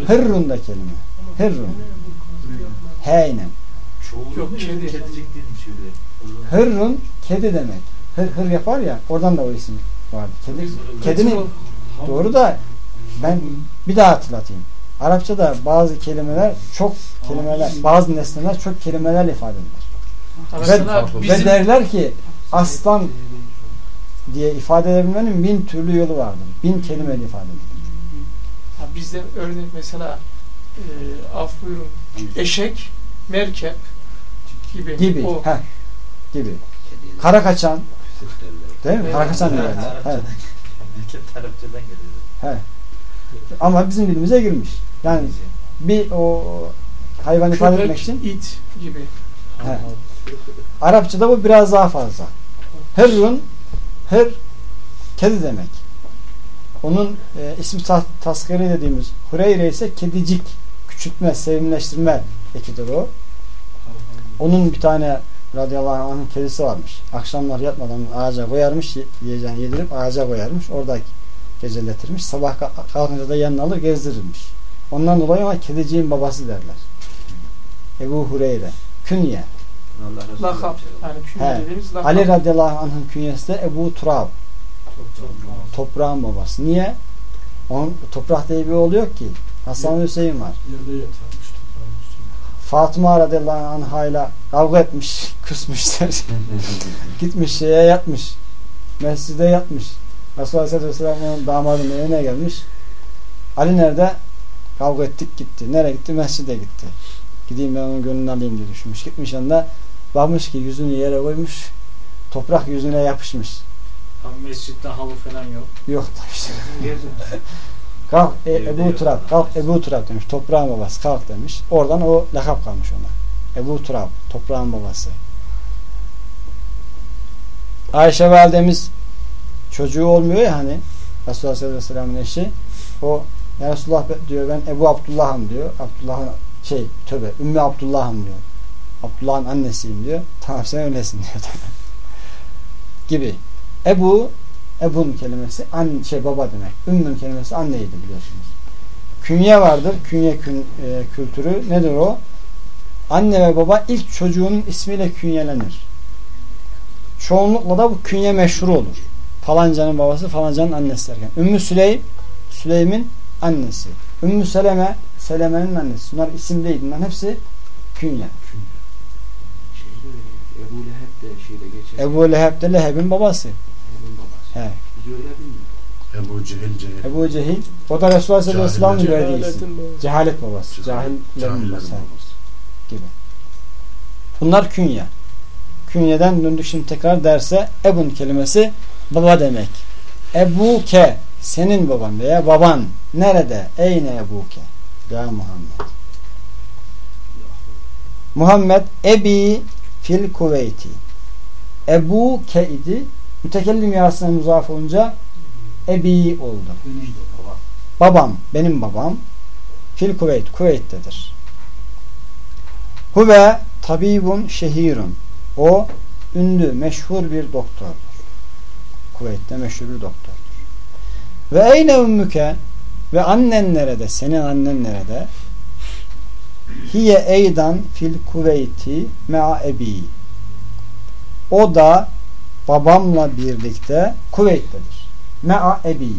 Hırrun da kelime. Hırrun. Heynen. Yok, kedi. kedicik değilmiş öyle. Hırrun kedi demek. Hır hır yapar ya oradan da o isim vardı. Kedi, kedinin doğru da ben bir daha hatırlatayım. Arapçada bazı kelimeler çok kelimeler, bazı nesneler çok kelimeler ifade edilir. Ve bizim derler ki aslan diye ifade edebilmenin bin türlü yolu vardır. Bin kelimeyle ifade edilir. Ha, bizde örnek mesela e, af buyurun eşek, merkep gibi. Gibi. O. Heh, gibi. Kara kaçan değil mi? Kara kaçan Evet. Evet. Memleket Arapçadan geliyor. Ama bizim dilimize girmiş. Yani bir o hayvan ifade Köpek, etmek için it gibi. He. Arapçada bu biraz daha fazla. Hırrun hır kedi demek. Onun e, ismi ta taskiri dediğimiz Hureyre ise kedicik küçültme, sevimleştirme ekidir o. Onun bir tane radıyallahu anh'ın kedisi varmış. Akşamlar yatmadan ağaca koyarmış, ye- yiyeceğini yedirip ağaca koyarmış. Orada geceletirmiş. Sabah ka- kalkınca da yanına alır gezdirirmiş. Ondan dolayı ona kediciğin babası derler. Ebu Hureyre. Künye. Yapmış. Yani künye dediğimiz lakap. Ali radıyallahu anh'ın künyesi de Ebu Turab. Toprağın babası. Niye? Onun toprak diye bir oğlu yok ki. Hasan Hüseyin var. Yerde yatarmış toprağın üstünde. Fatıma radıyallahu anhayla kavga etmiş, küsmüşler. Gitmiş şeye yatmış. Mescide yatmış. Resulullah aleyhisselatü vesselam onun damadının evine gelmiş. Ali nerede? Kavga ettik gitti. Nereye gitti? Mescide gitti. Gideyim ben onun gönlünü alayım diye düşünmüş. Gitmiş yanında bakmış ki yüzünü yere koymuş. Toprak yüzüne yapışmış. Tam mescitte halı falan yok. Yok demiş. Gezin. Kalk e, Ebu. Turab. Kalk Ebu Turab demiş. Toprağın babası. Kalk demiş. Oradan o lakap kalmış ona. Ebu Turab. Toprağın babası. Ayşe validemiz çocuğu olmuyor ya hani Resulullah sallallahu aleyhi ve eşi o ya Resulullah diyor ben Ebu Abdullah'ım diyor. Abdullah'ın şey tövbe Ümmü Abdullah'ım diyor. Abdullah'ın annesiyim diyor. Tamam sen öylesin diyor. Gibi. Ebu Ebun kelimesi an, şey baba demek. Ümmün kelimesi anneydi biliyorsunuz. Künye vardır. Künye kün, e, kültürü. Nedir o? Anne ve baba ilk çocuğunun ismiyle künyelenir. Çoğunlukla da bu künye meşhur olur. Falancanın babası falancanın annesi derken. Ümmü Süleym Süleym'in annesi. Ümmü Seleme Seleme'nin annesi. Bunlar isim değil. Bunların hepsi künye. Ebu Leheb de şeyde geçer. Ebu Leheb de Leheb'in babası. Leheb'in babası. He. Ebu Cehil Cehil. Ebu Cehil. O da Resulullah sallallahu aleyhi ve sellem'in verdiği isim. Cehalet babası. Cahillerin Cahillerin babası. Babası. Bunlar künye. Künyeden döndük şimdi tekrar derse ebun kelimesi baba demek. Ebuke senin baban veya baban nerede? Eyne ebuke? Ya Muhammed. Muhammed ebi fil kuveyti. Ebuke idi. Mütekellim yasına muzaf olunca ebi oldu. Babam, benim babam fil kuveyt, Kuveyt'tedir. Huve tabibun şehirun. O ünlü, meşhur bir doktordur. Kuveyt'te meşhur bir doktordur. Ve eyne ümmüke ve annen nerede? Senin annen nerede? Hiye eydan fil kuveyti mea ebi. O da babamla birlikte Kuveyt'tedir. Mea ebi.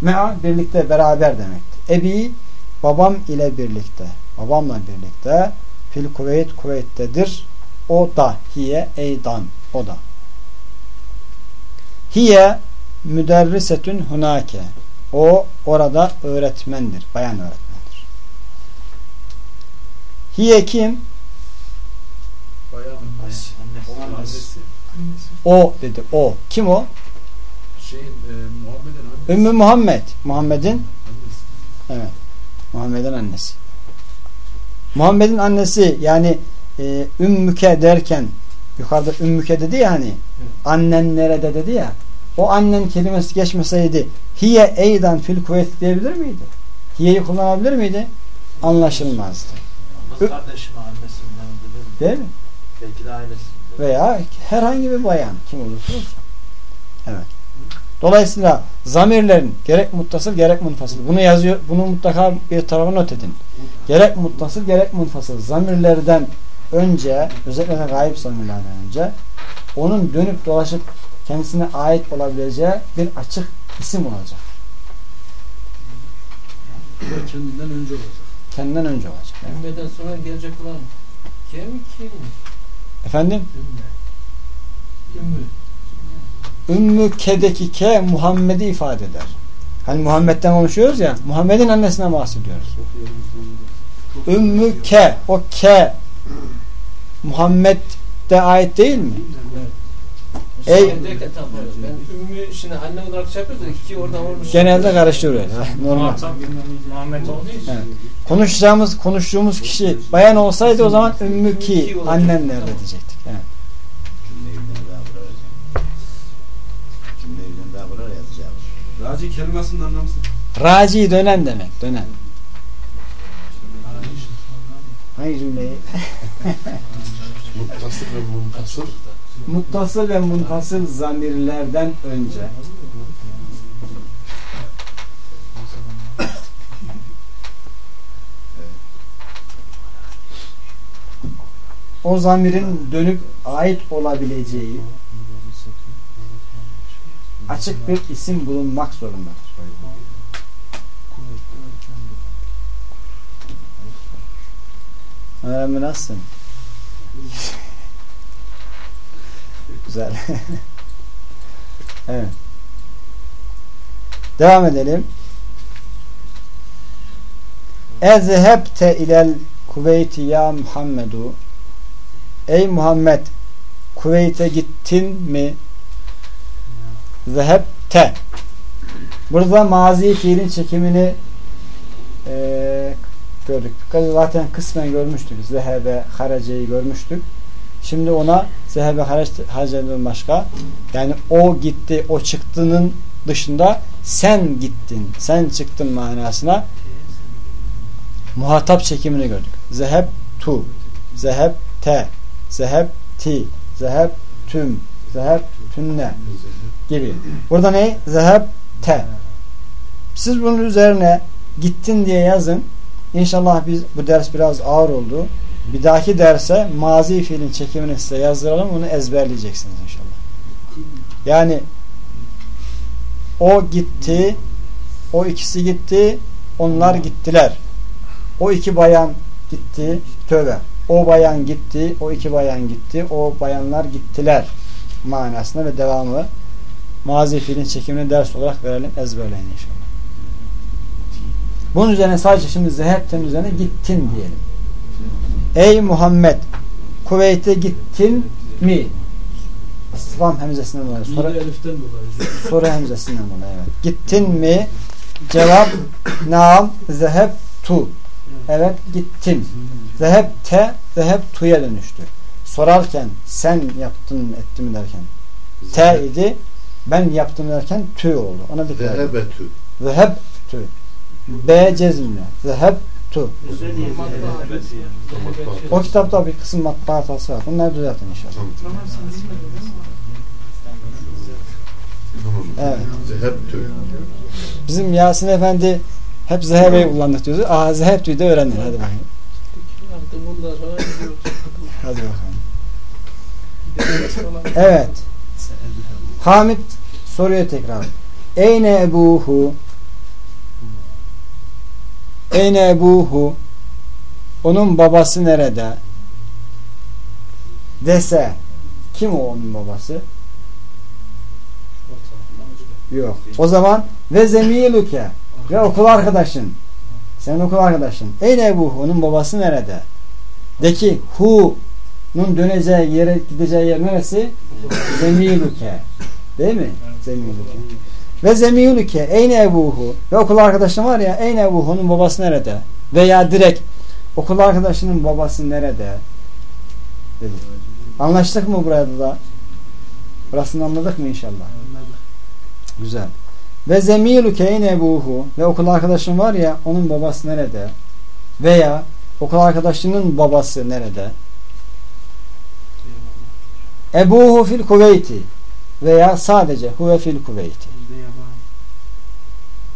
Mea birlikte beraber demektir. Ebi babam ile birlikte. Babamla birlikte fil kuveyt kuveyttedir. O da hiye eydan. O da. Hiye müderrisetün hunake. O orada öğretmendir. Bayan öğretmendir. Hiye kim? Bayağı Annesi. annesi. O dedi. O. Kim o? Şeyin e, Muhammed'in annesi. Ümmü Muhammed. Muhammed'in Annesi. Evet. Muhammed'in annesi. Muhammed'in annesi yani e, ümmüke derken yukarıda ümmüke dedi ya hani annen nerede dedi ya o annen kelimesi geçmeseydi hiye eydan fil kuvvet diyebilir miydi? Hiye'yi kullanabilir miydi? Anlaşılmazdı. Kız kardeşime annesinden bilir. Değil mi? Belki de ailesinden. Veya herhangi bir bayan kim olursa olsun. Evet. Dolayısıyla zamirlerin gerek muttasıl gerek munfasıl. Bunu yazıyor. Bunu mutlaka bir tarafa not edin. Gerek muttasıl gerek munfasıl. Zamirlerden önce özellikle gayip zamirlerden önce onun dönüp dolaşıp kendisine ait olabileceği bir açık isim olacak. Kendinden önce olacak. Kendinden önce olacak. Ümmeden sonra gelecek olan kim kim? Efendim? Ümmü. Ümmü kedeki ke Muhammed'i ifade eder. Hani Muhammed'den konuşuyoruz ya Muhammed'in annesinden bahsediyoruz. Ümmü ke o ke Muhammed'de ait değil mi? Ey- ümmü şimdi anne olarak şey yapıyoruz da iki oradan olmuş. Genelde karıştırıyor. Normal. Muhammed olduğu için. Evet. Konuşacağımız, konuştuğumuz kişi bayan olsaydı o zaman ümmü ki annen nerede diyecektik. Evet. Raci kelimesinin anlamı Raci dönen demek. Dönen. Hangi cümleyi? Muttasıl ve muntasıl. Muttasıl ve munfasıl zamirlerden önce o zamirin dönüp ait olabileceği açık bir isim bulunmak zorundadır. Öğrenme nasılsın? Güzel. evet. Devam edelim. Ezhebte ilel Kuvveyti ya Muhammedu Ey Muhammed Kuveyt'e gittin mi? Zehebte Burada mazi fiilin çekimini eee gördük. Zaten kısmen görmüştük. Zehebe, haraceyi görmüştük. Şimdi ona zehebe haraceden başka yani o gitti, o çıktının dışında sen gittin, sen çıktın manasına muhatap çekimini gördük. Zeheb tu, zeheb te, zeheb ti, zeheb tüm, zeheb tünne gibi. Burada ne? Zeheb te. Siz bunun üzerine gittin diye yazın. İnşallah biz bu ders biraz ağır oldu. Bir dahaki derse mazi fiilin çekimini size yazdıralım. Onu ezberleyeceksiniz inşallah. Yani o gitti, o ikisi gitti, onlar gittiler. O iki bayan gitti, tövbe. O bayan gitti, o iki bayan gitti, o bayanlar gittiler manasında ve devamı mazi fiilin çekimini ders olarak verelim, ezberleyin inşallah. Bunun üzerine sadece şimdi zehebten üzerine gittin diyelim. Ey Muhammed Kuveyt'e gittin mi? İstifam hemzesinden dolayı. Soru, Soru, eliften dolayı. soru hemzesinden dolayı evet. Gittin mi? Cevap Naam zeheb tu. Evet gittim. Zeheb te zeheb tu'ya dönüştü. Sorarken sen yaptın etti mi derken te idi. Ben yaptım derken tü oldu. Ona dikkat edin. Zehebetü. Zeheb tü. B cezimle. Zeheb tu. Güzel diye. O kitapta bir kısım matbaa hatası var. Bunları düzeltin inşallah. Tamam. Evet. Zehebtü. Bizim Yasin Efendi hep zehebeyi kullandık diyordu. Aa zehebtü'yü de öğrendin. Hadi bakayım. Hadi bakalım. Evet. Hamid soruyor tekrar. Eyne ebuhu Eyne ebuhu Onun babası nerede? Dese kim o onun babası? Yok. O zaman ve zemiluke ve okul arkadaşın. Senin okul arkadaşın. Eyne ebuhu onun babası nerede? De ki hu'nun döneceği yere gideceği yer neresi? Zemiluke. Değil mi? Zemiluke. Ve zemiluke eyne ebuhu ve okul arkadaşın var ya eyne ebuhu'nun babası nerede? Veya direkt okul arkadaşının babası nerede? Dedi. Anlaştık mı burada da? Burasını anladık mı inşallah? Güzel. Ve zemiluke eyne ebuhu ve okul arkadaşın var ya onun babası nerede? Veya okul arkadaşının babası nerede? Ebuhu fil kuveyti veya sadece huve fil yabani.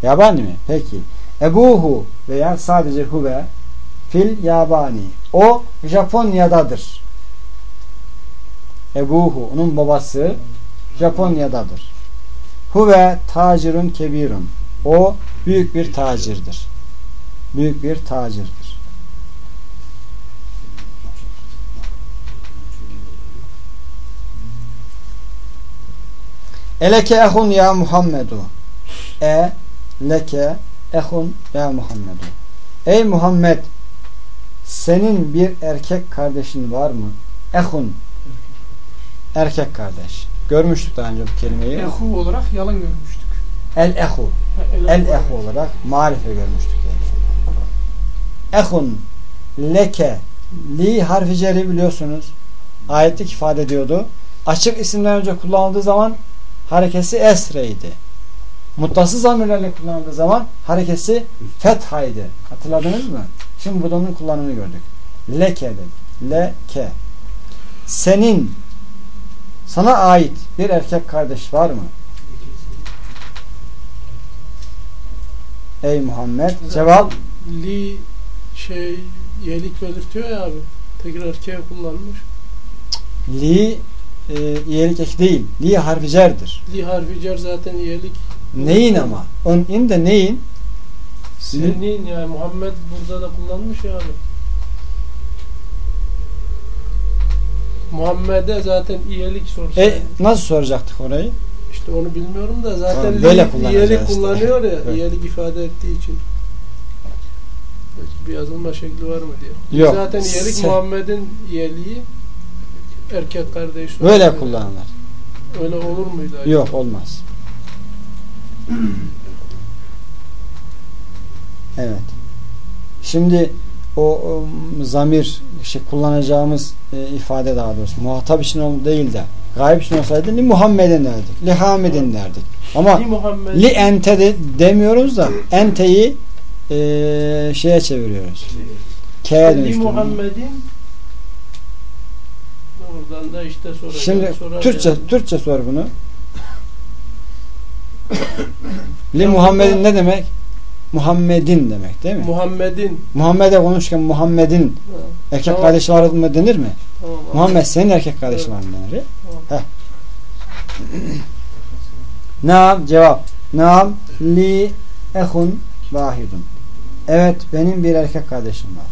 Yabani mi? Peki. Ebuhu veya sadece huve fil yabani. O Japonya'dadır. Ebuhu onun babası Japonya'dadır. Huve tacirun kebirun. O büyük bir tacirdir. Büyük bir tacirdir. Eleke ehun ya Muhammedu. E leke ehun ya Muhammedu. Ey Muhammed senin bir erkek kardeşin var mı? Ehun erkek kardeş. Görmüştük daha önce bu kelimeyi. Ehu olarak yalan görmüştük. El ehu. El ehu olarak marife görmüştük. Yani. Ehun leke li harfi ceri biliyorsunuz. Ayetlik ifade ediyordu. Açık isimden önce kullanıldığı zaman harekesi esreydi. Muttasız zamirlerle kullanıldığı zaman harekesi fethaydı. Hatırladınız mı? Şimdi burada onun kullanımını gördük. Leke dedik. Leke. Senin sana ait bir erkek kardeş var mı? Ey Muhammed. Cevap Li şey yelik belirtiyor ya abi. Tekrar erkeğe kullanmış. li e, iyilik eki değil. Li harfi cerdir. Li harfi cer zaten yelik. Neyin ama? Onun in de neyin? Senin yani Muhammed burada da kullanmış ya abi. Muhammed'e zaten iyilik sorsa. E, nasıl soracaktık orayı? İşte onu bilmiyorum da zaten Tamam, böyle iyilik işte. kullanıyor ya. Evet. iyilik ifade ettiği için. Belki bir yazılma şekli var mı diye. Yok. Zaten iyilik Sen- Muhammed'in iyiliği erkek kardeş. Böyle kullanılır. Öyle olur muydu? acaba? Yok olmaz. Evet. Şimdi o, o zamir şey kullanacağımız e, ifade daha doğrusu muhatap için değil de gayb için olsaydı li Muhammed'in derdik. Li Hamid'in derdik. Ama Li Muhammed li ente de demiyoruz da enteyi e, şeye çeviriyoruz. K'ye Li dönüştürüyoruz. Muhammed'in Oradan da işte sonra Şimdi sonra Türkçe Türkçe sor bunu. Li Muhammed'in ne demek? Muhammed'in demek değil mi? Muhammed'in Muhammed'e konuşurken Muhammed'in Ha, erkek Tamam. kardeşi var mı denir mi? tamam. abi. Muhammed senin erkek kardeşin var mı denir? Tamam. Naam cevap. Naam li ehun vahidun. Evet benim bir erkek kardeşim var.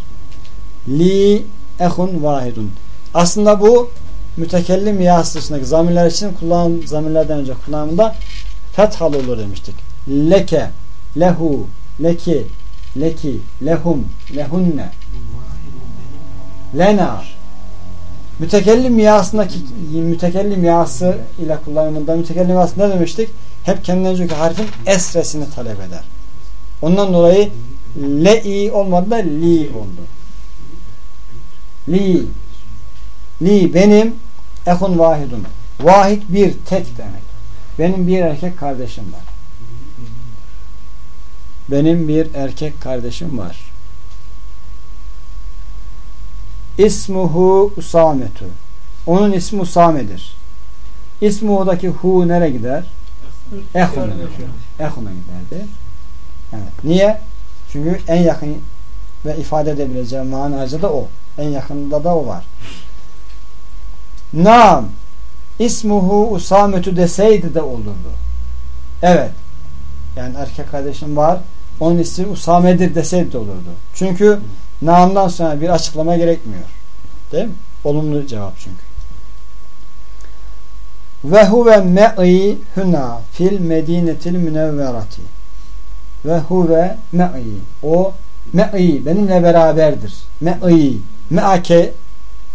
Li ehun vahidun. Aslında bu mütekellim yas dışındaki zamirler için kullanım zamirlerden önce kullanımda fethalı olur demiştik. Leke, lehu, leki, leki, lehum, lehunne, lena. Mütekellim yasındaki mütekellim yası ile kullanımında mütekellim yası ne demiştik? Hep kendinden önceki harfin esresini talep eder. Ondan dolayı le'i olmadı da li oldu. Li li benim ehun vahidun. Vahid bir tek demek. Benim bir erkek kardeşim var. Benim bir erkek kardeşim var. İsmuhu Usametu. Onun ismi Usame'dir. İsmuhu'daki hu nereye gider? Ehun'a gider. Ehun'a giderdi. Evet. Niye? Çünkü en yakın ve ifade edebileceği manacı da o. En yakında da o var. Nam İsmuhu Usametü deseydi de olurdu. Evet. Yani erkek kardeşim var. Onun ismi Usame'dir deseydi de olurdu. Çünkü namdan sonra bir açıklama gerekmiyor. Değil mi? Olumlu cevap çünkü. Ve huve me'i huna fil medinetil münevverati. Ve huve me'i. O me'i benimle beraberdir. Me'i. Me'ake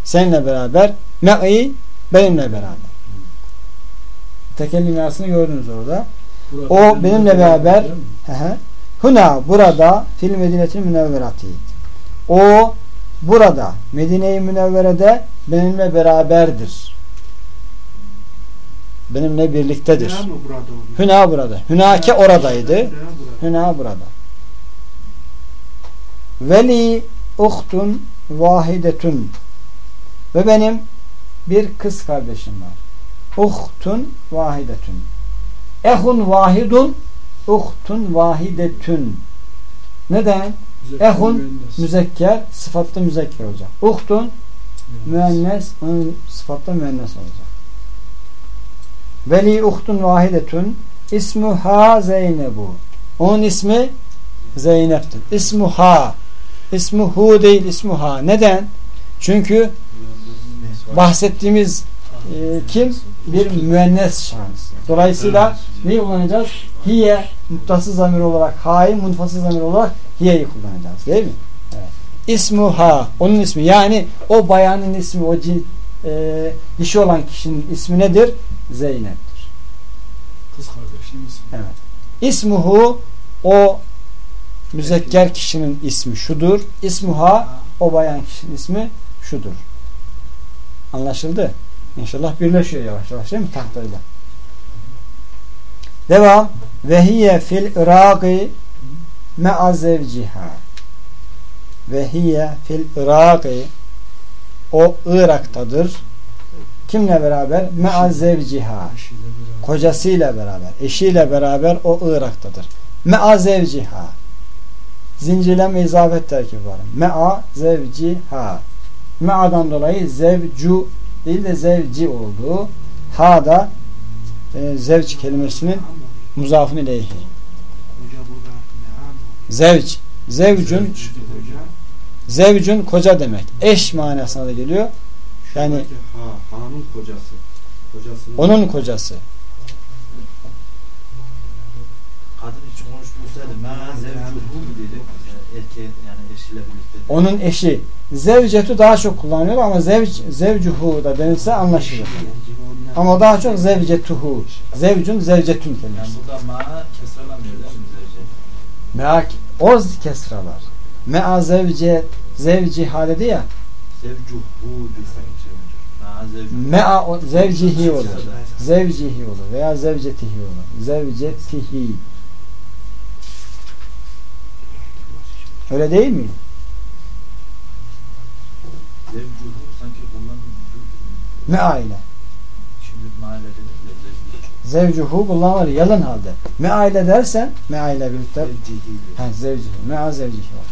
seninle beraber. Me'i benimle beraber. Tekellim yasını gördünüz orada. O benimle beraber. Huna burada fil medinetil münevverati. O burada Medine-i Münevvere'de benimle beraberdir. Benimle birliktedir. Hüna burada burada. Hünake oradaydı. Burada. Hüna burada. Veli uhtun vahidetun. Ve benim bir kız kardeşim var. Uhtun vahidetun. Ehun vahidun uhtun vahidetun. Neden? Ehun müzekker sıfatlı müzekker olacak. Uhtun müennes onun sıfatlı müennes olacak. Veli uhtun vahidetun ismuha Zeynebu. Onun ismi Zeynep'tir. İsmuha. İsmuhu değil ismuha. Neden? Çünkü bahsettiğimiz e, kim? Bir müennes şahıs. Dolayısıyla neyi kullanacağız? Hiye muttasız zamir olarak ha'yı munfasız zamir olarak hiye'yi kullanacağız. Değil mi? Evet. İsmuha. Onun ismi. Yani o bayanın ismi, o cin, e, dişi olan kişinin ismi nedir? Zeynep'tir. Kız kardeşinin ismi. Evet. İsmuhu o müzekker kişinin ismi şudur. İsmuha o bayan kişinin ismi şudur. Anlaşıldı? İnşallah birleşiyor yavaş yavaş değil mi tahtayla? Devam. Ve hiye fil iraqi me'a zevciha. Ve hiye fil iraqi o Irak'tadır. Kimle beraber? Me'a zevciha. Kocasıyla beraber, eşiyle beraber o Irak'tadır. Me'a zevciha. Zincirleme izafet terkibi var. Me'a zevciha. Me'adan dolayı zevcu değil de zevci olduğu ha da e, zevc kelimesinin muzafın ileyhi. Zevc. Zevcün zevcün koca demek. Eş manasına da geliyor. Yani ha, hanın kocası. Kocasının onun kocası. Kadın için konuştursaydı ben zevcuhu. Yani erkeğin yani eşiyle birlikte. Onun eşi. Zevcetu daha çok kullanılıyor ama zevc, zevcuhu da denilse anlaşılır. Ama daha çok zevcetuhu. Zevcun zevcetun Yani kelimesi. burada ma'a kesralamıyor değil mi zevce? Meak oz kesralar. Mea zevce zevciha dedi ya. Zevcuhu. Ma'a zevcihi olur. Zevcihi olur veya zevcetihi olur. Zevcetihi. Öyle değil mi? Zevcuhu sanki kullanılıyor. Mea ile. Şimdi mahalle dedim de zevci. Zevcuhu kullanılır yalın halde. Mea ile dersen mea ile birlikte ha, zevcihi. Mea zevcihi var.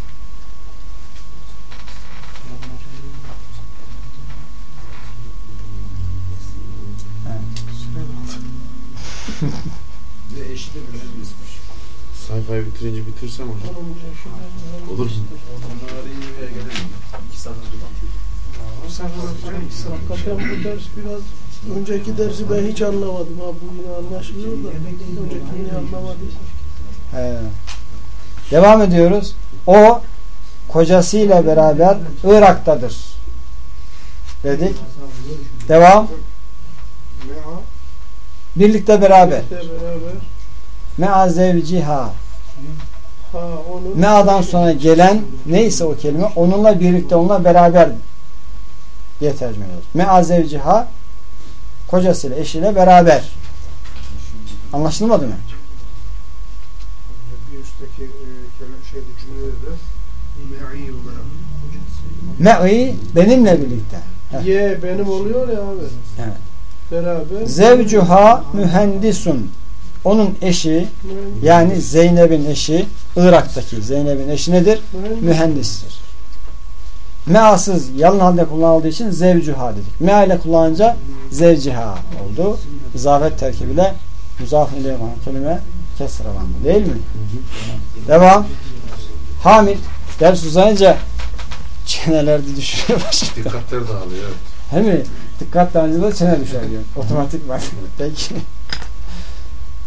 Ve eşi de. Sayfayı bitirince bitirsem hocam. Olur mu? Hakikaten bu ders biraz önceki dersi ben hiç anlamadım ha bu yine anlaşılıyor da öncekini anlamadım. He. Devam ediyoruz. O kocasıyla beraber Irak'tadır. Dedik. Devam. Birlikte beraber. Birlikte beraber Mea zevciha. Mea'dan sonra gelen neyse o kelime onunla birlikte onunla beraber diye tercüme ediyoruz. Mea zevciha kocasıyla eşiyle beraber. Anlaşılmadı mı? Bir üstteki e, şeyde cümlede de me'i olarak Me'i benimle birlikte. Heh. ye benim oluyor ya abi. Evet. Beraber Zevcuha mühendisun. Onun eşi yani Zeynep'in eşi Irak'taki Zeynep'in eşi nedir? Mühendistir. Me'asız yalın halde kullanıldığı için zevcuha dedik. Me ile kullanınca zevciha oldu. İzafet terkibiyle muzaf ile kelime kesralandı. Değil mi? Devam. Hamid ders uzayınca çenelerde düşüyor başlıyor. Dikkatler dağılıyor. He mi? Dikkat dağınca da çene düşer diyor. Otomatik var. Peki.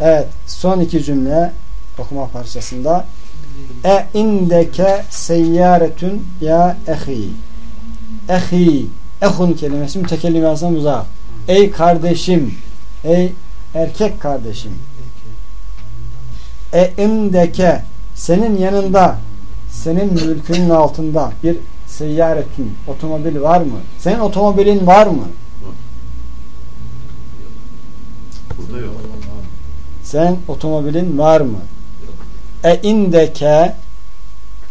Evet. Son iki cümle okuma parçasında E indeke seyyaretün ya ehi Ehi Ehun kelimesi mütekellim yazısı muzaf. Ey kardeşim Ey erkek kardeşim E indeke senin yanında senin mülkünün altında bir seyyaretün otomobil var mı? Senin otomobilin var mı? Burada yok. Sen otomobilin var mı? E indeke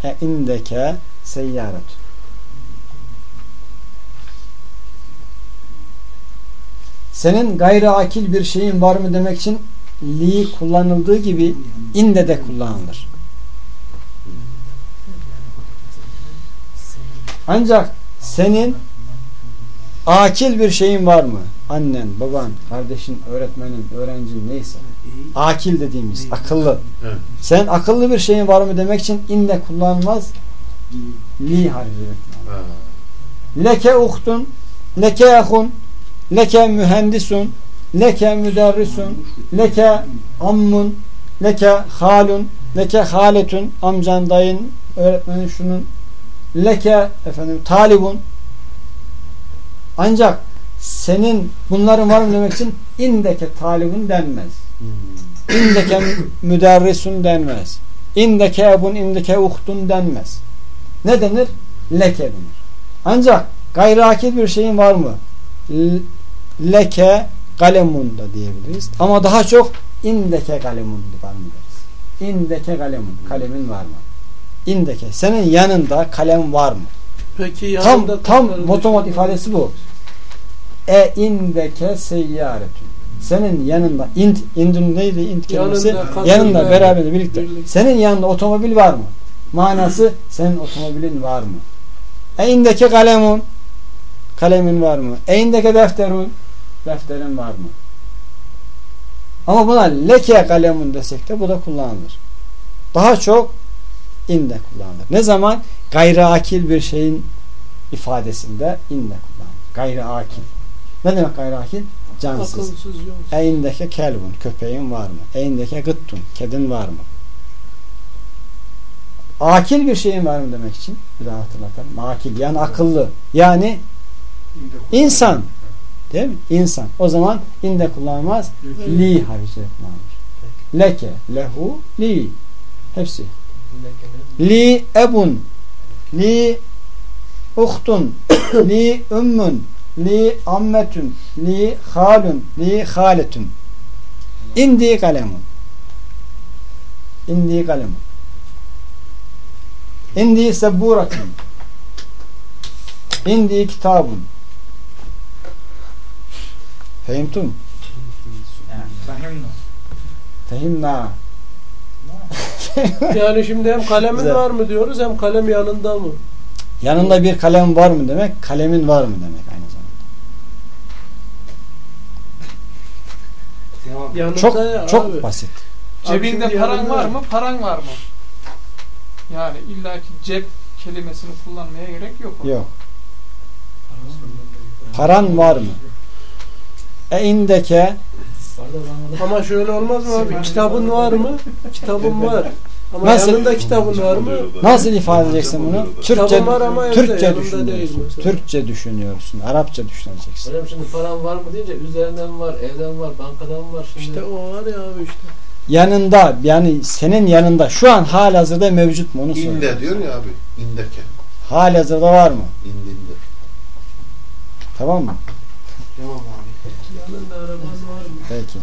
e indeke seyyaret. Senin gayri akil bir şeyin var mı demek için li kullanıldığı gibi inde de kullanılır. Ancak senin akil bir şeyin var mı? Annen, baban, kardeşin, öğretmenin, öğrencin neyse. Akil dediğimiz, akıllı. Evet. Sen akıllı bir şeyin var mı demek için inle kullanılmaz. Li harfi demek. Leke uhtun, leke ehun, leke mühendisun, leke müderrisun, leke ammun, leke halun, leke haletun, amcan, dayın, öğretmenin şunun, leke efendim talibun. Ancak senin bunların var mı demek için indeke talibun denmez. İndeke müderrisun denmez. İndeke ebun, indeke uhtun denmez. Ne denir? Leke denir. Ancak gayri bir şeyin var mı? Leke galemun da diyebiliriz. Ama daha çok indeke galemun var mı deriz. İndeke galemun. Kalemin var mı? İndeke. Senin yanında kalem var mı? Peki Tam yanında tam motomot ifadesi bu. E indeke seyyaretün. Senin yanında int indun neydi int kelimesi? Yanında, Yanında, beraber birlikte. birlikte. Senin yanında otomobil var mı? Manası senin otomobilin var mı? E indeke kalemun. Kalemin var mı? E indeke defterun. Defterin var mı? Ama buna leke kalemun desek de bu da kullanılır. Daha çok inde kullanılır. Ne zaman? Gayri akil bir şeyin ifadesinde inde kullanılır. Gayri akil. Ne demek gayri akil? Cansız. Eindeke kelbun, köpeğin var mı? Eindeke gıttun, kedin var mı? Akil bir şeyin var mı demek için? Bir daha hatırlatalım. Akil yani akıllı. Yani insan. Değil mi? İnsan. O zaman inde kullanılmaz. Li harfiyle kullanılır. Leke, lehu, li. Hepsi. Li ebun, li uhtun, li ümmün, li ammetun, li halun, li haletun. İndi kalemun. İndi kalemun. İndi sebburatun. İndi kitabun. Fehimtum. Fahimna. Fehimna. Yani şimdi hem kalemin Güzel. var mı diyoruz hem kalem yanında mı? Yanında bir kalem var mı demek, kalemin var mı demek Yanında Çok ya çok abi. basit. Cebinde Abi paran var mı? Paran var mı? Yani illaki cep kelimesini kullanmaya gerek yok. orada. Yok. Paran var mı? E indeke Ama şöyle olmaz mı abi? Kitabın var mı? Kitabın var. Ama Nasıl? yanında kitabın var mı? nasıl ifade edeceksin bunu? Türkçe, Türkçe düşünüyorsun. Türkçe düşünüyorsun. Arapça düşüneceksin. Hocam şimdi param var mı deyince üzerinden var, evden var, bankadan var. Şimdi İşte o var ya abi işte. Yanında yani senin yanında şu an halihazırda mevcut mu onu İnde soruyorum. diyor ya abi. İndeke. Halihazırda var mı? İndinde. Tamam mı? Yanında araban var mı? Peki.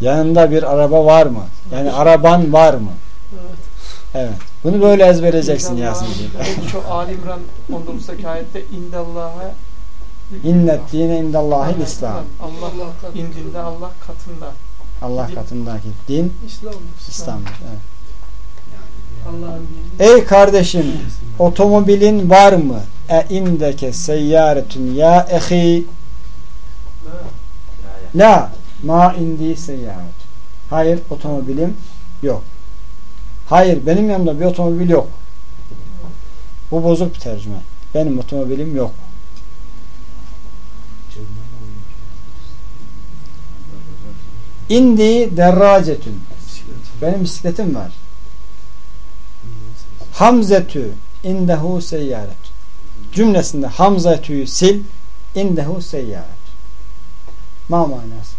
Yanında bir araba var mı? Yani araban var mı? Evet. Bunu böyle ezberleyeceksin Yasin'ciğim. Şu Ali İmran 19'daki ayette indallâhe İnnet dine indallahil İslam. Allah indinde Allah katında. Allah katındaki din İslam'dır. İslam'dır. Evet. Ey kardeşim otomobilin var mı? E indeke seyyaretun ya ehi La ma indi seyyaret. Hayır otomobilim yok. Hayır benim yanımda bir otomobil yok. Bu bozuk bir tercüme. Benim otomobilim yok. İndi derracetün. Benim bisikletim var. Hamzetü indehu seyyaret. Cümlesinde Hamzetü'yü sil indehu seyyaret. Ma manası.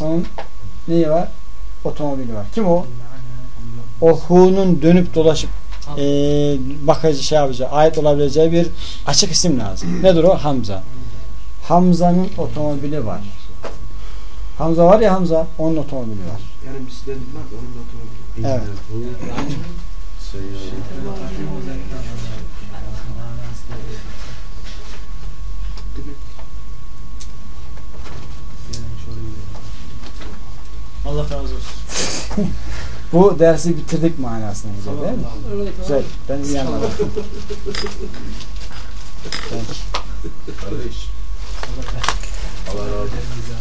Onun neyi var? Otomobili var. Kim o? O hu'nun dönüp dolaşıp e, bakıcı şey yapacağı, ait olabileceği bir açık isim lazım. Nedir o? Hamza. Hamza'nın otomobili var. Hamza var ya Hamza, onun otomobili var. Yani bisikletim var onun otomobili. Evet. Allah razı olsun. Bu dersi bitirdik manasına geliyor değil mi? Evet abi. Güzel. Ben iyi anladım. Peki. Kardeş. Allah razı olsun.